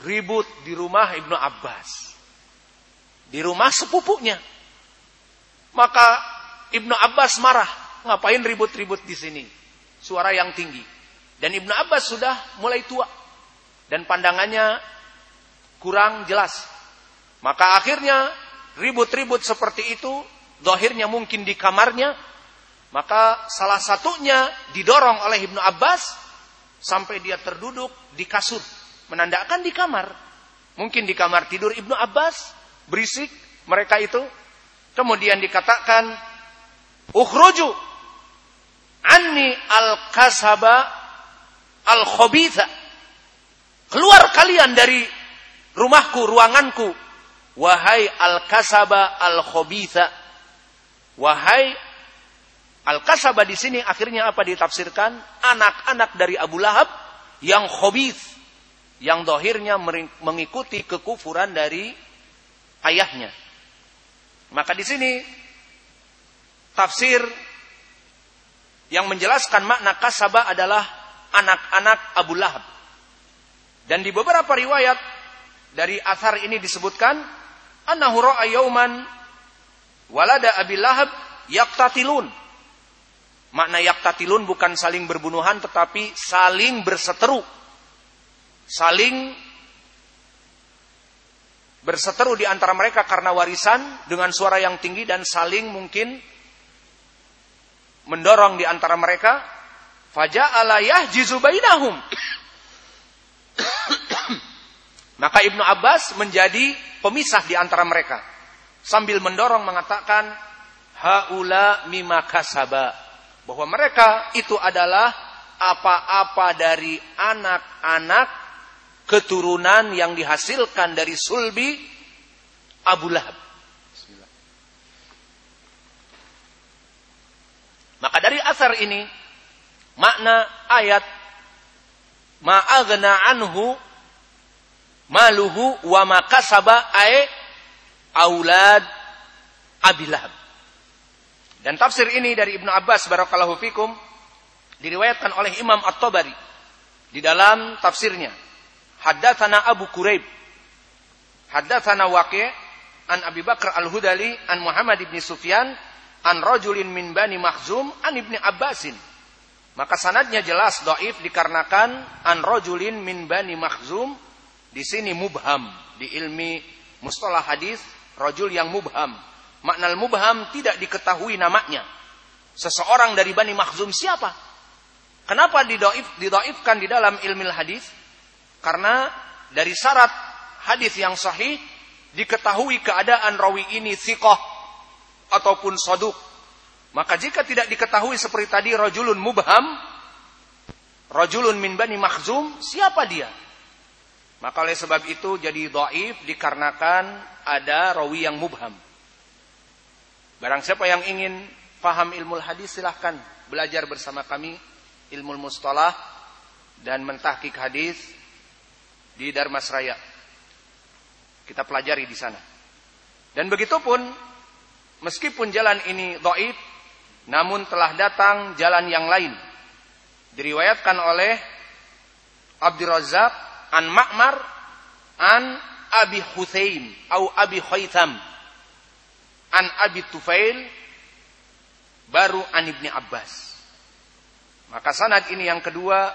Ribut di rumah Ibnu Abbas. Di rumah sepupunya. Maka Ibnu Abbas marah, ngapain ribut-ribut di sini? Suara yang tinggi. Dan Ibnu Abbas sudah mulai tua dan pandangannya kurang jelas. Maka akhirnya ribut-ribut seperti itu, dohirnya mungkin di kamarnya, maka salah satunya didorong oleh Ibnu Abbas sampai dia terduduk di kasur. Menandakan di kamar. Mungkin di kamar tidur Ibnu Abbas. Berisik mereka itu. Kemudian dikatakan. Ukhruju. Anni al-kasaba al-khobitha. Keluar kalian dari rumahku, ruanganku. Wahai al-kasaba al-khobitha. Wahai Al-kasaba di sini akhirnya apa ditafsirkan? Anak-anak dari Abu Lahab yang khobith. Yang dohirnya mengikuti kekufuran dari ayahnya. Maka di sini tafsir yang menjelaskan makna kasaba adalah anak-anak Abu Lahab. Dan di beberapa riwayat dari athar ini disebutkan annahu ra'a yauman walada Abi Lahab yaqtatilun Makna yaktatilun bukan saling berbunuhan tetapi saling berseteru. Saling berseteru di antara mereka karena warisan dengan suara yang tinggi dan saling mungkin mendorong di antara mereka. Faja'ala yahjizu bainahum. Maka Ibnu Abbas menjadi pemisah di antara mereka. Sambil mendorong mengatakan, Haula mima kasaba bahwa mereka itu adalah apa-apa dari anak-anak keturunan yang dihasilkan dari sulbi Abu Lahab. Maka dari asar ini makna ayat ma'aghna anhu maluhu wa makasaba ay aulad Abi. Dan tafsir ini dari Ibnu Abbas barakallahu fikum diriwayatkan oleh Imam At-Tabari di dalam tafsirnya. Haddatsana Abu Quraib. Haddatsana Waqi' an Abi Bakar Al-Hudali an Muhammad ibn Sufyan an rajulin min Bani Makhzum an Ibni Abbasin. Maka sanadnya jelas doif dikarenakan an rajulin min Bani Makhzum di sini mubham di ilmi mustalah hadis rajul yang mubham Makna mubham tidak diketahui namanya. Seseorang dari Bani Makhzum siapa? Kenapa didoif, didoifkan di dalam ilmu hadis? Karena dari syarat hadis yang sahih diketahui keadaan rawi ini sikoh ataupun soduk. Maka jika tidak diketahui seperti tadi rojulun mubham, rojulun min bani makhzum, siapa dia? Maka oleh sebab itu jadi doif dikarenakan ada rawi yang mubham. Barang siapa yang ingin paham ilmu hadis silahkan belajar bersama kami ilmu mustalah dan mentahkik hadis di Darmasraya. Kita pelajari di sana. Dan begitu pun meskipun jalan ini dhaif namun telah datang jalan yang lain. Diriwayatkan oleh Abdul an Ma'mar an Abi Huthaim atau Abi Khaytham an Abi Tufail baru an Ibni Abbas. Maka sanad ini yang kedua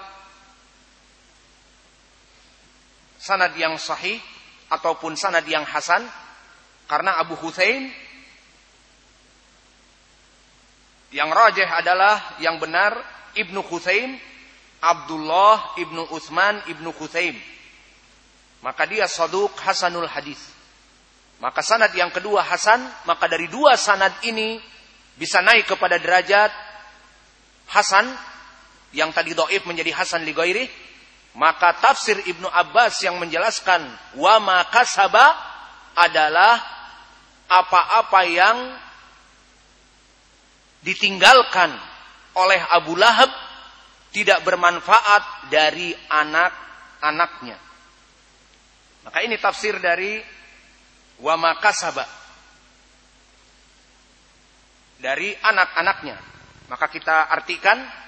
sanad yang sahih ataupun sanad yang hasan karena Abu Huthaim yang rajih adalah yang benar Ibnu Huthaim Abdullah Ibnu Utsman Ibnu Huthaim maka dia saduk hasanul hadis. Maka sanad yang kedua hasan maka dari dua sanad ini bisa naik kepada derajat hasan yang tadi doif menjadi hasan li ghairi maka tafsir Ibnu Abbas yang menjelaskan wa ma kasaba adalah apa-apa yang ditinggalkan oleh Abu Lahab tidak bermanfaat dari anak-anaknya. Maka ini tafsir dari wa ma kasaba dari anak-anaknya. Maka kita artikan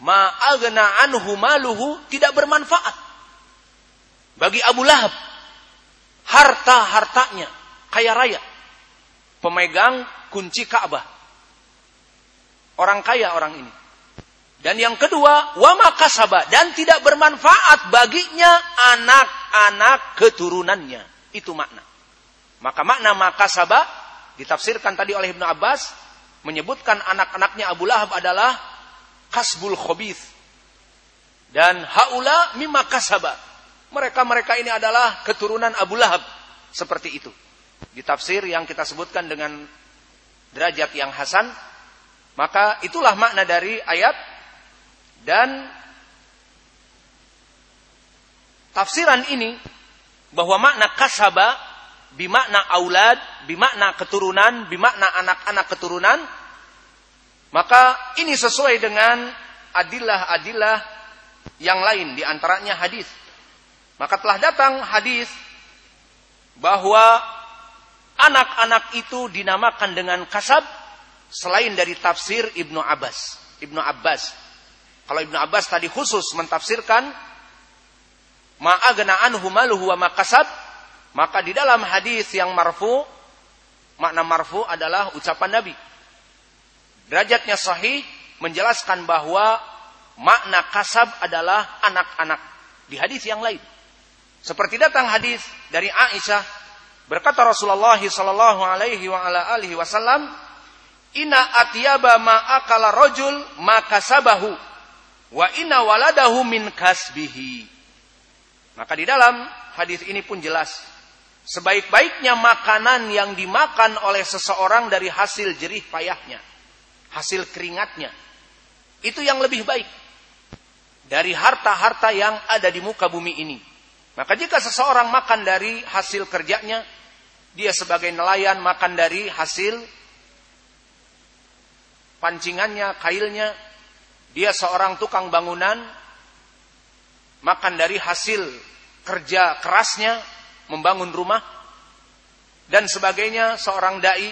ma'agna anhu maluhu tidak bermanfaat. Bagi Abu Lahab, harta-hartanya kaya raya. Pemegang kunci Ka'bah. Orang kaya orang ini. Dan yang kedua, wa makasaba dan tidak bermanfaat baginya anak-anak keturunannya. Itu makna. Maka makna makasaba ditafsirkan tadi oleh Ibnu Abbas menyebutkan anak-anaknya Abu Lahab adalah kasbul khobith. Dan haula mimma kasaba. Mereka-mereka ini adalah keturunan Abu Lahab. Seperti itu. Di tafsir yang kita sebutkan dengan derajat yang hasan. Maka itulah makna dari ayat. Dan tafsiran ini bahwa makna kasaba bimakna aulad, bimakna keturunan, bimakna anak-anak keturunan maka ini sesuai dengan adilah-adilah yang lain di antaranya hadis. Maka telah datang hadis bahwa anak-anak itu dinamakan dengan kasab selain dari tafsir Ibnu Abbas. Ibnu Abbas. Kalau Ibnu Abbas tadi khusus mentafsirkan ma'agna anhu maluhu wa makasab, maka di dalam hadis yang marfu makna marfu adalah ucapan Nabi derajatnya sahih menjelaskan bahwa makna kasab adalah anak-anak di hadis yang lain. Seperti datang hadis dari Aisyah berkata Rasulullah sallallahu alaihi wa wasallam, "Inna atyaba ma akala rajul ma wa inna waladahu min kasbihi." Maka di dalam hadis ini pun jelas sebaik-baiknya makanan yang dimakan oleh seseorang dari hasil jerih payahnya hasil keringatnya. Itu yang lebih baik dari harta-harta yang ada di muka bumi ini. Maka jika seseorang makan dari hasil kerjanya, dia sebagai nelayan makan dari hasil pancingannya, kailnya, dia seorang tukang bangunan makan dari hasil kerja kerasnya membangun rumah dan sebagainya seorang dai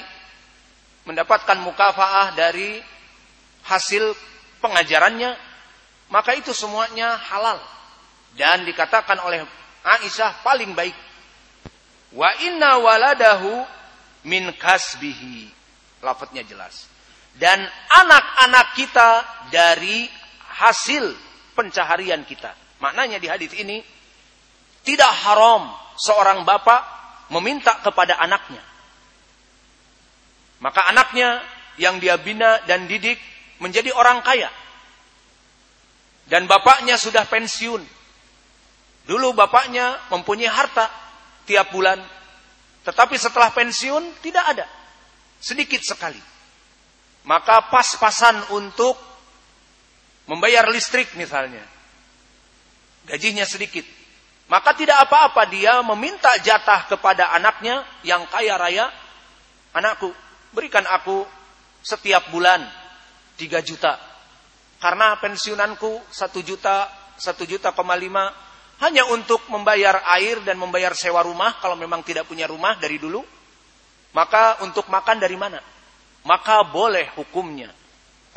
mendapatkan mukafaah dari hasil pengajarannya, maka itu semuanya halal. Dan dikatakan oleh Aisyah paling baik. Wa inna waladahu min kasbihi. Lafadznya jelas. Dan anak-anak kita dari hasil pencaharian kita. Maknanya di hadis ini tidak haram seorang bapak meminta kepada anaknya maka anaknya yang dia bina dan didik menjadi orang kaya. Dan bapaknya sudah pensiun. Dulu bapaknya mempunyai harta tiap bulan. Tetapi setelah pensiun tidak ada. Sedikit sekali. Maka pas-pasan untuk membayar listrik misalnya. Gajinya sedikit. Maka tidak apa-apa dia meminta jatah kepada anaknya yang kaya raya. Anakku, berikan aku setiap bulan 3 juta. Karena pensiunanku satu juta, satu juta koma lima hanya untuk membayar air dan membayar sewa rumah kalau memang tidak punya rumah dari dulu. Maka untuk makan dari mana? Maka boleh hukumnya.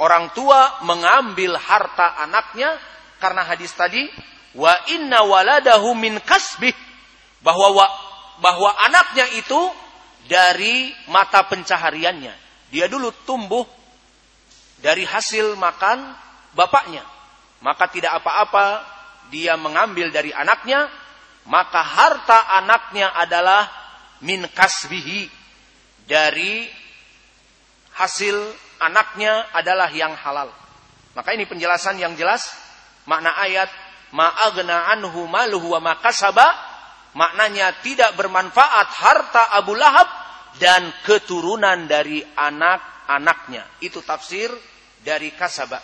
Orang tua mengambil harta anaknya karena hadis tadi wa inna waladahu min kasbih bahwa bahwa anaknya itu dari mata pencahariannya. Dia dulu tumbuh dari hasil makan bapaknya. Maka tidak apa-apa dia mengambil dari anaknya, maka harta anaknya adalah min kasbihi dari hasil anaknya adalah yang halal. Maka ini penjelasan yang jelas makna ayat ma'agna anhu maluhu wa makasaba maknanya tidak bermanfaat harta Abu Lahab dan keturunan dari anak-anaknya. Itu tafsir dari kasaba.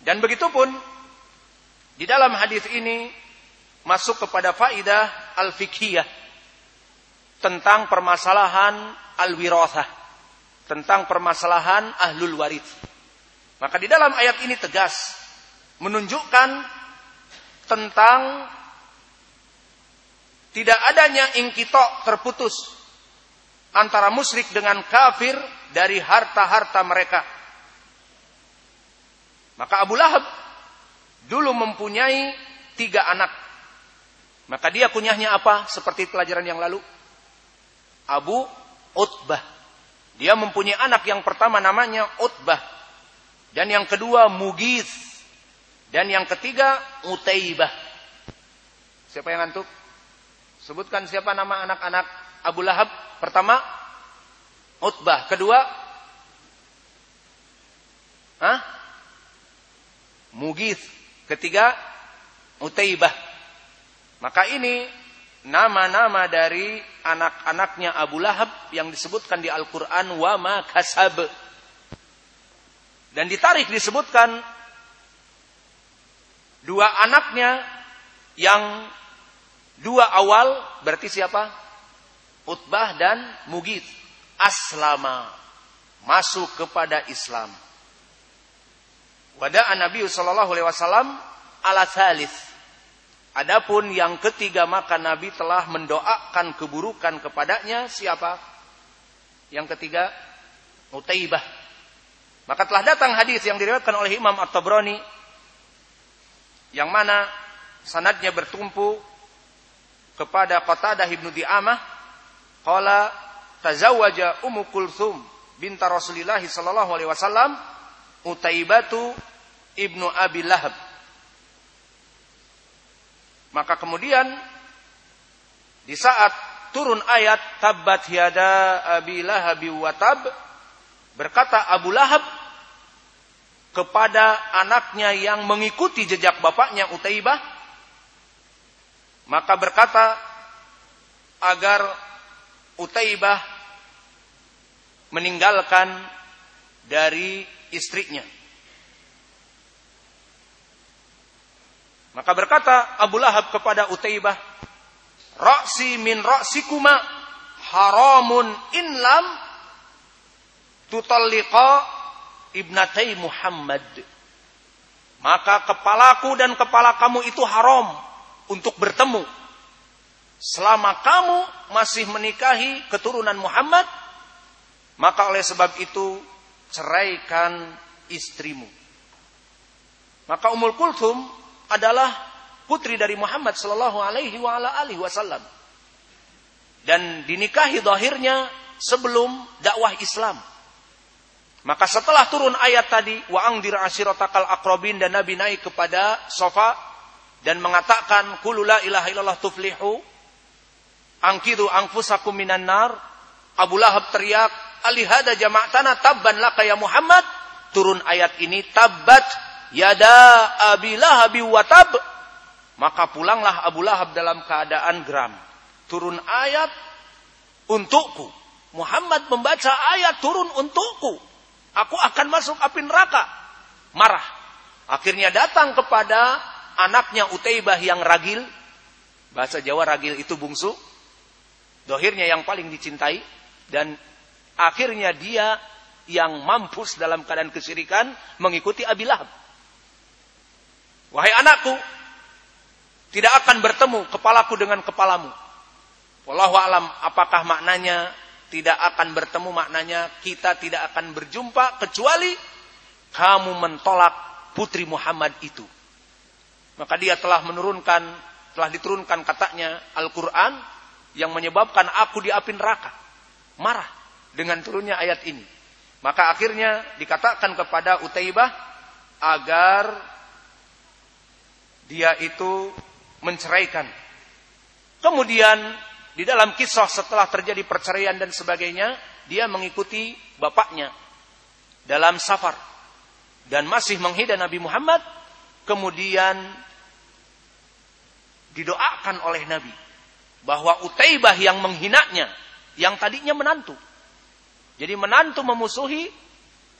Dan begitu pun di dalam hadis ini masuk kepada faidah al-fiqhiyah tentang permasalahan al-wirathah, tentang permasalahan ahlul warid. Maka di dalam ayat ini tegas menunjukkan tentang tidak adanya ingkitok terputus antara musyrik dengan kafir dari harta-harta mereka maka Abu Lahab dulu mempunyai tiga anak. Maka dia kunyahnya apa? Seperti pelajaran yang lalu. Abu Utbah. Dia mempunyai anak yang pertama namanya Utbah. Dan yang kedua Mugiz. Dan yang ketiga Utaibah. Siapa yang ngantuk? Sebutkan siapa nama anak-anak Abu Lahab. Pertama Utbah. Kedua Hah? Mugith. Ketiga, Utaibah. Maka ini nama-nama dari anak-anaknya Abu Lahab yang disebutkan di Al-Quran wama kasab. Dan ditarik disebutkan dua anaknya yang dua awal berarti siapa? Utbah dan Mugith. Aslama. Masuk kepada Islam. Pada Nabi Shallallahu Alaihi Wasallam ala salis. Adapun yang ketiga maka Nabi telah mendoakan keburukan kepadanya siapa? Yang ketiga Utaibah. Maka telah datang hadis yang diriwayatkan oleh Imam At-Tabrani yang mana sanadnya bertumpu kepada Qatadah Ibnu Di'amah qala tazawwaja Ummu Kulthum binta Rasulillah sallallahu alaihi wasallam Utaibatu ibnu Abi Lahab. Maka kemudian di saat turun ayat tabat yada Abi Lahab wa tab berkata Abu Lahab kepada anaknya yang mengikuti jejak bapaknya Utaibah maka berkata agar Utaibah meninggalkan dari istrinya Maka berkata Abu Lahab kepada Utaibah, Raksi min ra'sikuma haramun inlam tutalliqa ibnatai Muhammad. Maka kepalaku dan kepala kamu itu haram untuk bertemu. Selama kamu masih menikahi keturunan Muhammad, maka oleh sebab itu ceraikan istrimu. Maka Umul Kulthum adalah putri dari Muhammad Shallallahu Alaihi Wasallam dan dinikahi dohirnya sebelum dakwah Islam. Maka setelah turun ayat tadi wa angdir akrobin dan Nabi naik kepada sofa dan mengatakan kulula ilaha illallah tuflihu angkidu angfusakum minan nar. Abu Lahab teriak alihada jama'tana tabban laka ya Muhammad? Turun ayat ini tabbat yada Abi Lahab watab maka pulanglah Abu Lahab dalam keadaan geram. Turun ayat untukku. Muhammad membaca ayat turun untukku. Aku akan masuk api neraka. Marah. Akhirnya datang kepada anaknya Utaibah yang ragil bahasa Jawa ragil itu bungsu dohirnya yang paling dicintai dan akhirnya dia yang mampus dalam keadaan kesyirikan mengikuti Abi Lahab. Wahai anakku, tidak akan bertemu kepalaku dengan kepalamu. Wallahu alam apakah maknanya tidak akan bertemu maknanya kita tidak akan berjumpa kecuali kamu mentolak putri Muhammad itu. Maka dia telah menurunkan telah diturunkan katanya Al-Qur'an yang menyebabkan aku di api neraka. Marah dengan turunnya ayat ini. Maka akhirnya dikatakan kepada Utaibah agar dia itu menceraikan. Kemudian di dalam kisah setelah terjadi perceraian dan sebagainya, dia mengikuti bapaknya dalam safar dan masih menghina Nabi Muhammad. Kemudian didoakan oleh Nabi bahwa Utaibah yang menghinanya, yang tadinya menantu, jadi menantu memusuhi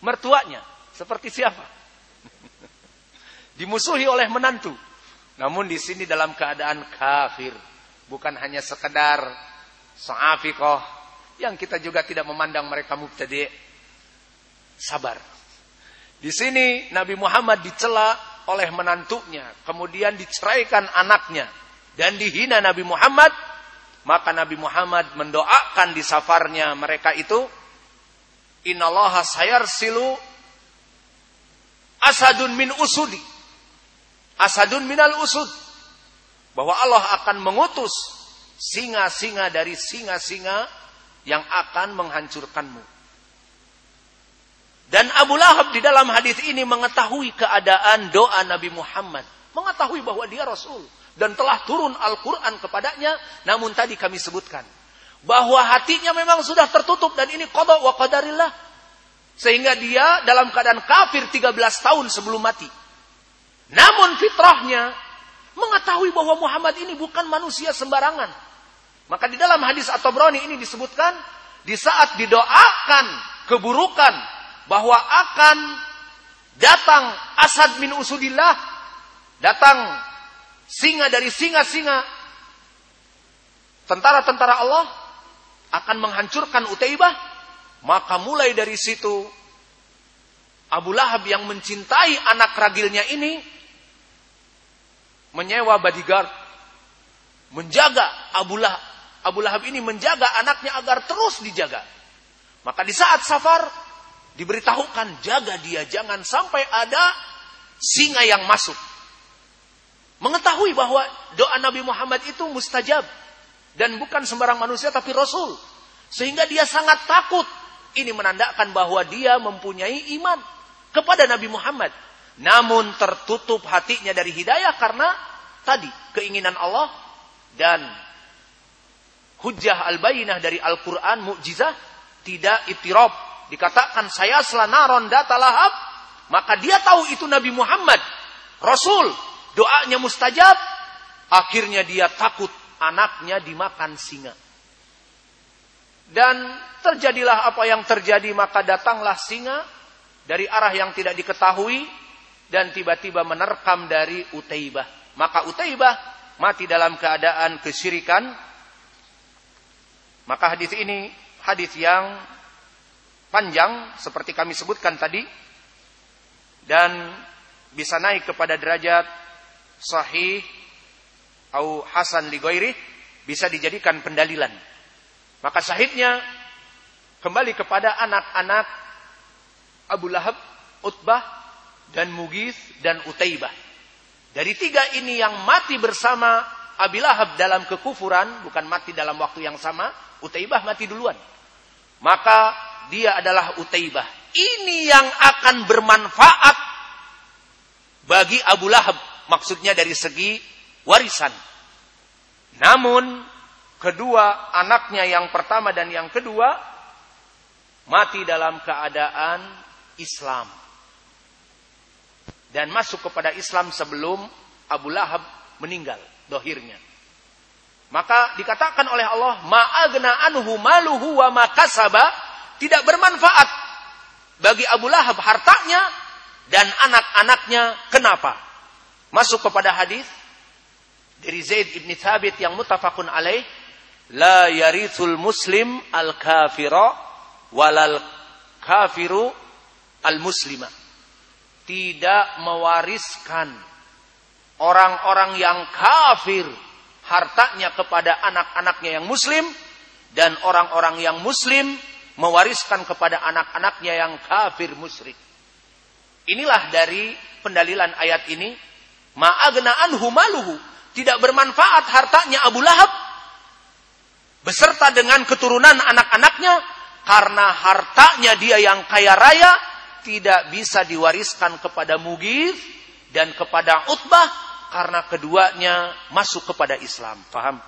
mertuanya. Seperti siapa? Dimusuhi oleh menantu. Namun di sini dalam keadaan kafir. Bukan hanya sekedar sa'afikoh. Yang kita juga tidak memandang mereka mubtadi. Sabar. Di sini Nabi Muhammad dicela oleh menantunya. Kemudian diceraikan anaknya. Dan dihina Nabi Muhammad. Maka Nabi Muhammad mendoakan di safarnya mereka itu Innallaha sayarsilu asadun min usudi. Asadun minal usud. Bahwa Allah akan mengutus singa-singa dari singa-singa yang akan menghancurkanmu. Dan Abu Lahab di dalam hadis ini mengetahui keadaan doa Nabi Muhammad. Mengetahui bahwa dia Rasul. Dan telah turun Al-Quran kepadanya. Namun tadi kami sebutkan bahwa hatinya memang sudah tertutup dan ini kodok wa qadarillah. Sehingga dia dalam keadaan kafir 13 tahun sebelum mati. Namun fitrahnya mengetahui bahwa Muhammad ini bukan manusia sembarangan. Maka di dalam hadis atau broni ini disebutkan di saat didoakan keburukan bahwa akan datang asad min usudillah, datang singa dari singa-singa tentara-tentara Allah akan menghancurkan Utaibah, maka mulai dari situ Abu Lahab yang mencintai anak ragilnya ini menyewa bodyguard, menjaga Abu Lahab. Abu Lahab ini menjaga anaknya agar terus dijaga. Maka di saat safar diberitahukan jaga dia jangan sampai ada singa yang masuk. Mengetahui bahwa doa Nabi Muhammad itu mustajab. Dan bukan sembarang manusia tapi Rasul. Sehingga dia sangat takut. Ini menandakan bahwa dia mempunyai iman kepada Nabi Muhammad. Namun tertutup hatinya dari hidayah karena tadi keinginan Allah dan hujah al-bayinah dari Al-Quran mukjizah tidak itirab. Dikatakan saya selanaron data lahab. Maka dia tahu itu Nabi Muhammad. Rasul. Doanya mustajab. Akhirnya dia takut anaknya dimakan singa. Dan terjadilah apa yang terjadi maka datanglah singa dari arah yang tidak diketahui dan tiba-tiba menerkam dari Utaibah. Maka Utaibah mati dalam keadaan kesyirikan. Maka hadis ini hadis yang panjang seperti kami sebutkan tadi dan bisa naik kepada derajat sahih au hasan li bisa dijadikan pendalilan. Maka syahidnya kembali kepada anak-anak Abu Lahab, Utbah, dan Mugis dan Utaibah. Dari tiga ini yang mati bersama Abi Lahab dalam kekufuran, bukan mati dalam waktu yang sama, Utaibah mati duluan. Maka dia adalah Utaibah. Ini yang akan bermanfaat bagi Abu Lahab. Maksudnya dari segi warisan. Namun kedua anaknya yang pertama dan yang kedua mati dalam keadaan Islam. Dan masuk kepada Islam sebelum Abu Lahab meninggal dohirnya. Maka dikatakan oleh Allah, ma'agna anhu maluhu wa makasaba, tidak bermanfaat bagi Abu Lahab hartanya dan anak-anaknya. Kenapa? Masuk kepada hadis dari Zaid ibn Thabit yang mutafakun alaih la yarithul muslim al kafira walal al-kafiru al-muslima. Tidak mewariskan orang-orang yang kafir hartanya kepada anak-anaknya yang muslim dan orang-orang yang muslim mewariskan kepada anak-anaknya yang kafir musyrik. Inilah dari pendalilan ayat ini, ma'agna anhu maluhu, tidak bermanfaat hartanya Abu Lahab beserta dengan keturunan anak-anaknya karena hartanya dia yang kaya raya tidak bisa diwariskan kepada Mugith dan kepada Utbah karena keduanya masuk kepada Islam. Paham?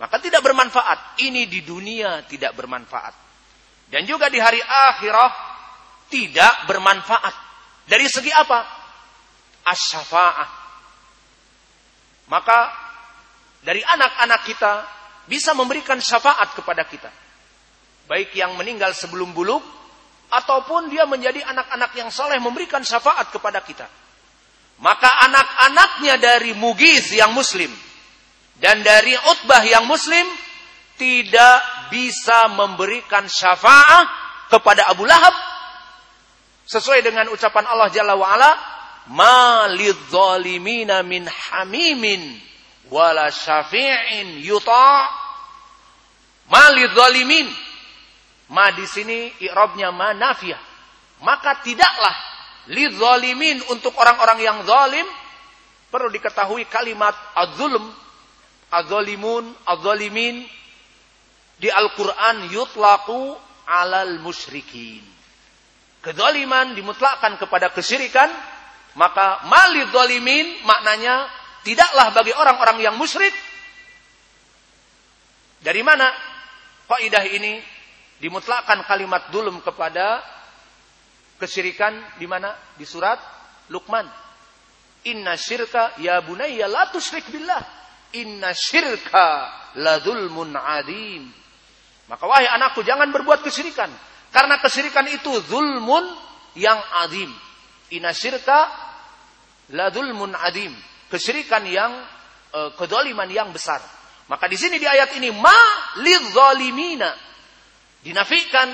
Maka tidak bermanfaat. Ini di dunia tidak bermanfaat. Dan juga di hari akhirah tidak bermanfaat. Dari segi apa? Asyafa'ah. Maka dari anak-anak kita bisa memberikan syafaat kepada kita. Baik yang meninggal sebelum buluk ataupun dia menjadi anak-anak yang soleh memberikan syafaat kepada kita. Maka anak-anaknya dari Mugis yang muslim dan dari Utbah yang muslim tidak bisa memberikan syafaat kepada Abu Lahab. Sesuai dengan ucapan Allah Jalla wa ala malidzalimina min hamimin wala syafi'in yuta. Malidzalimin ma di sini i'rabnya ma nafiyah. Maka tidaklah lidzalimin untuk orang-orang yang zalim perlu diketahui kalimat az-zulm az-zalimun az-zalimin di Al-Qur'an yutlaqu alal musyrikin kezaliman dimutlakkan kepada kesyirikan maka malidzalimin maknanya Tidaklah bagi orang-orang yang musyrik. Dari mana kaidah ini dimutlakkan kalimat dulum kepada kesyirikan di mana? Di surat Luqman. Inna syirka ya bunayya la tusyrik billah. Inna syirka la dzulmun adim. Maka wahai anakku jangan berbuat kesyirikan karena kesyirikan itu zulmun yang adim. Inna syirka la dzulmun adim kesyirikan yang e, kedoliman yang besar. Maka di sini di ayat ini ma lidzalimina dinafikan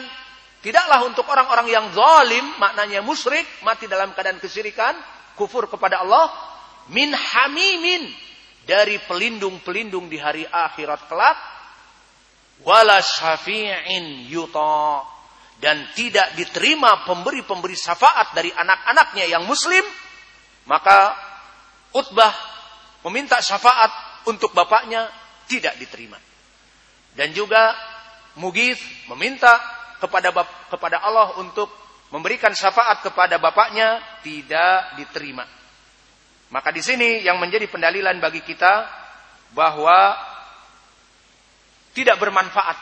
tidaklah untuk orang-orang yang zalim maknanya musyrik mati dalam keadaan kesyirikan kufur kepada Allah min hamimin dari pelindung-pelindung di hari akhirat kelak wala syafi'in yuta dan tidak diterima pemberi-pemberi syafaat dari anak-anaknya yang muslim maka Utbah meminta syafaat untuk bapaknya tidak diterima. Dan juga Mugith meminta kepada kepada Allah untuk memberikan syafaat kepada bapaknya tidak diterima. Maka di sini yang menjadi pendalilan bagi kita bahwa tidak bermanfaat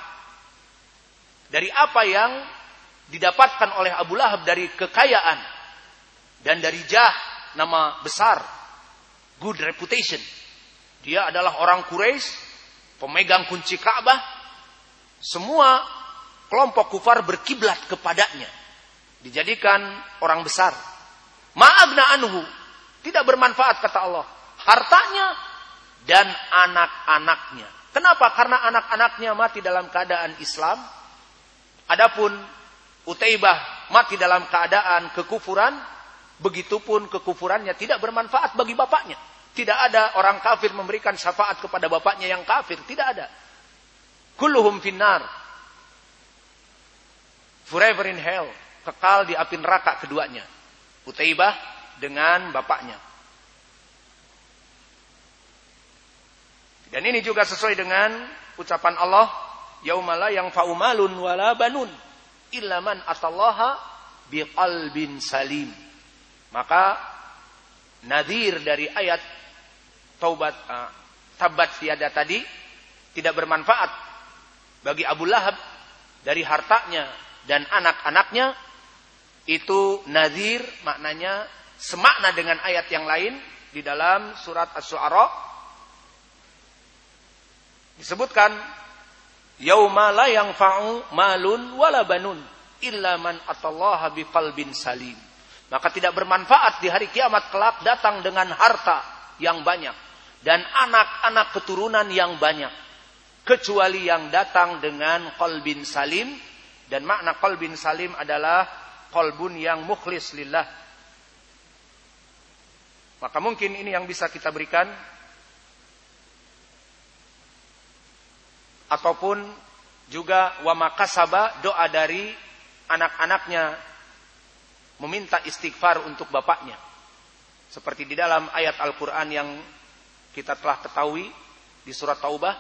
dari apa yang didapatkan oleh Abu Lahab dari kekayaan dan dari jah nama besar good reputation. Dia adalah orang Quraisy, pemegang kunci Ka'bah. Semua kelompok kufar berkiblat kepadanya. Dijadikan orang besar. Ma'agna anhu. Tidak bermanfaat kata Allah. Hartanya dan anak-anaknya. Kenapa? Karena anak-anaknya mati dalam keadaan Islam. Adapun Utaibah mati dalam keadaan kekufuran, Begitupun kekufurannya tidak bermanfaat bagi bapaknya. Tidak ada orang kafir memberikan syafaat kepada bapaknya yang kafir. Tidak ada. Kulluhum finnar. Forever in hell. Kekal di api neraka keduanya. Utaibah dengan bapaknya. Dan ini juga sesuai dengan ucapan Allah. Yaumala yang fa'umalun wala banun. Illa man atallaha biqalbin salim maka nadir dari ayat taubat uh, tabat tiada tadi tidak bermanfaat bagi Abu Lahab dari hartanya dan anak-anaknya itu nadir maknanya semakna dengan ayat yang lain di dalam surat As-Su'ara disebutkan yauma la yanfa'u malun wala banun illa man atallaha biqalbin salim. Maka tidak bermanfaat di hari kiamat kelak datang dengan harta yang banyak dan anak-anak keturunan yang banyak kecuali yang datang dengan qalbin salim. Dan makna qalbin salim adalah qalbun yang mukhlis lillah. Maka mungkin ini yang bisa kita berikan ataupun juga wa makasaba doa dari anak-anaknya meminta istighfar untuk bapaknya. Seperti di dalam ayat Al-Qur'an yang kita telah ketahui di surat Taubah,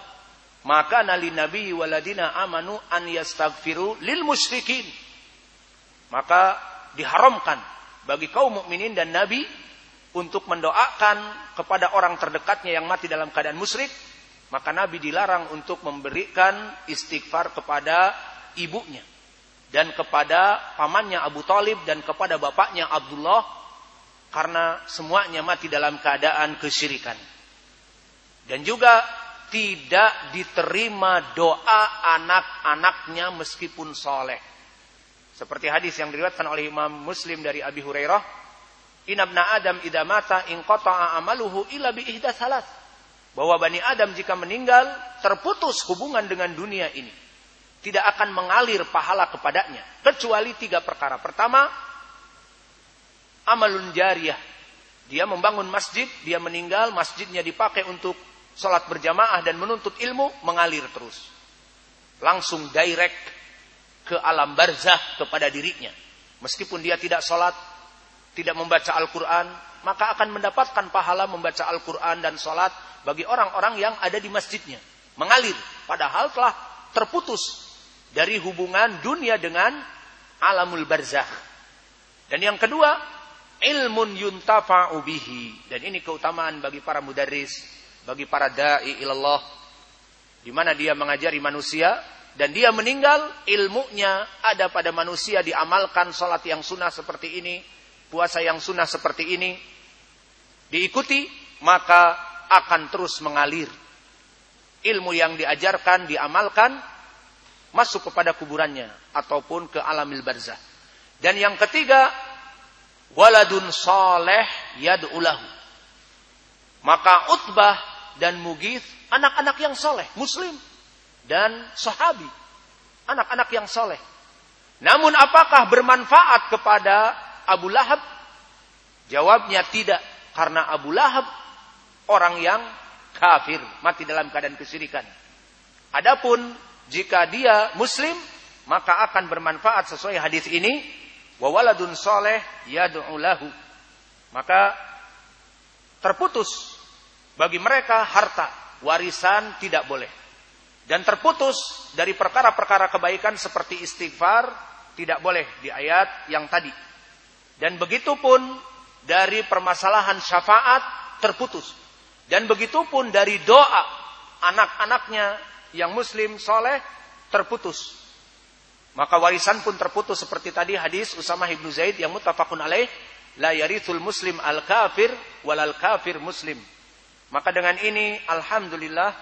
maka nali nabi waladina amanu an yastaghfiru lil musyrikin. Maka diharamkan bagi kaum mukminin dan nabi untuk mendoakan kepada orang terdekatnya yang mati dalam keadaan musyrik maka Nabi dilarang untuk memberikan istighfar kepada ibunya dan kepada pamannya Abu Talib dan kepada bapaknya Abdullah karena semuanya mati dalam keadaan kesyirikan. Dan juga tidak diterima doa anak-anaknya meskipun soleh. Seperti hadis yang diriwayatkan oleh Imam Muslim dari Abi Hurairah, "Inabna Adam idamata in amaluhu illa bi ihda salas." Bahwa Bani Adam jika meninggal terputus hubungan dengan dunia ini. Tidak akan mengalir pahala kepadanya. Kecuali tiga perkara. Pertama, amalun jariyah. Dia membangun masjid, dia meninggal, masjidnya dipakai untuk sholat berjamaah dan menuntut ilmu, mengalir terus. Langsung direct ke alam barzah kepada dirinya. Meskipun dia tidak sholat, tidak membaca Al-Quran, maka akan mendapatkan pahala membaca Al-Quran dan sholat bagi orang-orang yang ada di masjidnya. Mengalir. Padahal telah terputus dari hubungan dunia dengan alamul barzakh. Dan yang kedua, ilmun yuntafa'u bihi. Dan ini keutamaan bagi para mudaris, bagi para da'i ilallah. Di mana dia mengajari manusia dan dia meninggal, ilmunya ada pada manusia diamalkan sholat yang sunnah seperti ini, puasa yang sunnah seperti ini, diikuti, maka akan terus mengalir. Ilmu yang diajarkan, diamalkan, masuk kepada kuburannya ataupun ke alamil barzah. Dan yang ketiga, waladun soleh yad'ulahu. Maka Utbah dan Mugith, anak-anak yang soleh, muslim. Dan sahabi, anak-anak yang soleh. Namun apakah bermanfaat kepada Abu Lahab? Jawabnya tidak. Karena Abu Lahab orang yang kafir, mati dalam keadaan kesyirikan. Adapun jika dia muslim, maka akan bermanfaat sesuai hadis ini, wa waladun soleh yad'u lahu. Maka terputus bagi mereka harta, warisan tidak boleh. Dan terputus dari perkara-perkara kebaikan seperti istighfar tidak boleh di ayat yang tadi. Dan begitu pun dari permasalahan syafaat terputus. Dan begitu pun dari doa anak-anaknya yang muslim soleh terputus. Maka warisan pun terputus seperti tadi hadis Usamah ibnu Zaid yang mutafakun alaih. La yarithul muslim al kafir walal kafir muslim. Maka dengan ini Alhamdulillah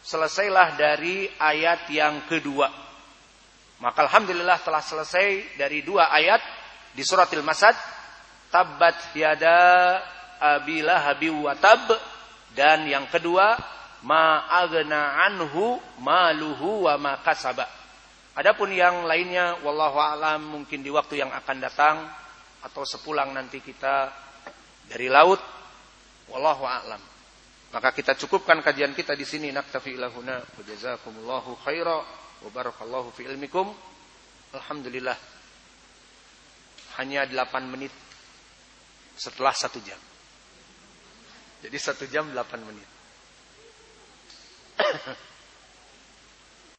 selesailah dari ayat yang kedua. Maka Alhamdulillah telah selesai dari dua ayat di suratil Masad. Tabbat yada abilah habi wa tab dan yang kedua, ma'agna anhu maluhu wa ma kasaba. Adapun yang lainnya wallahu alam mungkin di waktu yang akan datang atau sepulang nanti kita dari laut wallahu alam. Maka kita cukupkan kajian kita di sini naktafi ilahuna wa jazakumullahu khaira wa barakallahu fi ilmikum. Alhamdulillah. Hanya 8 menit setelah satu jam. Jadi satu jam delapan menit.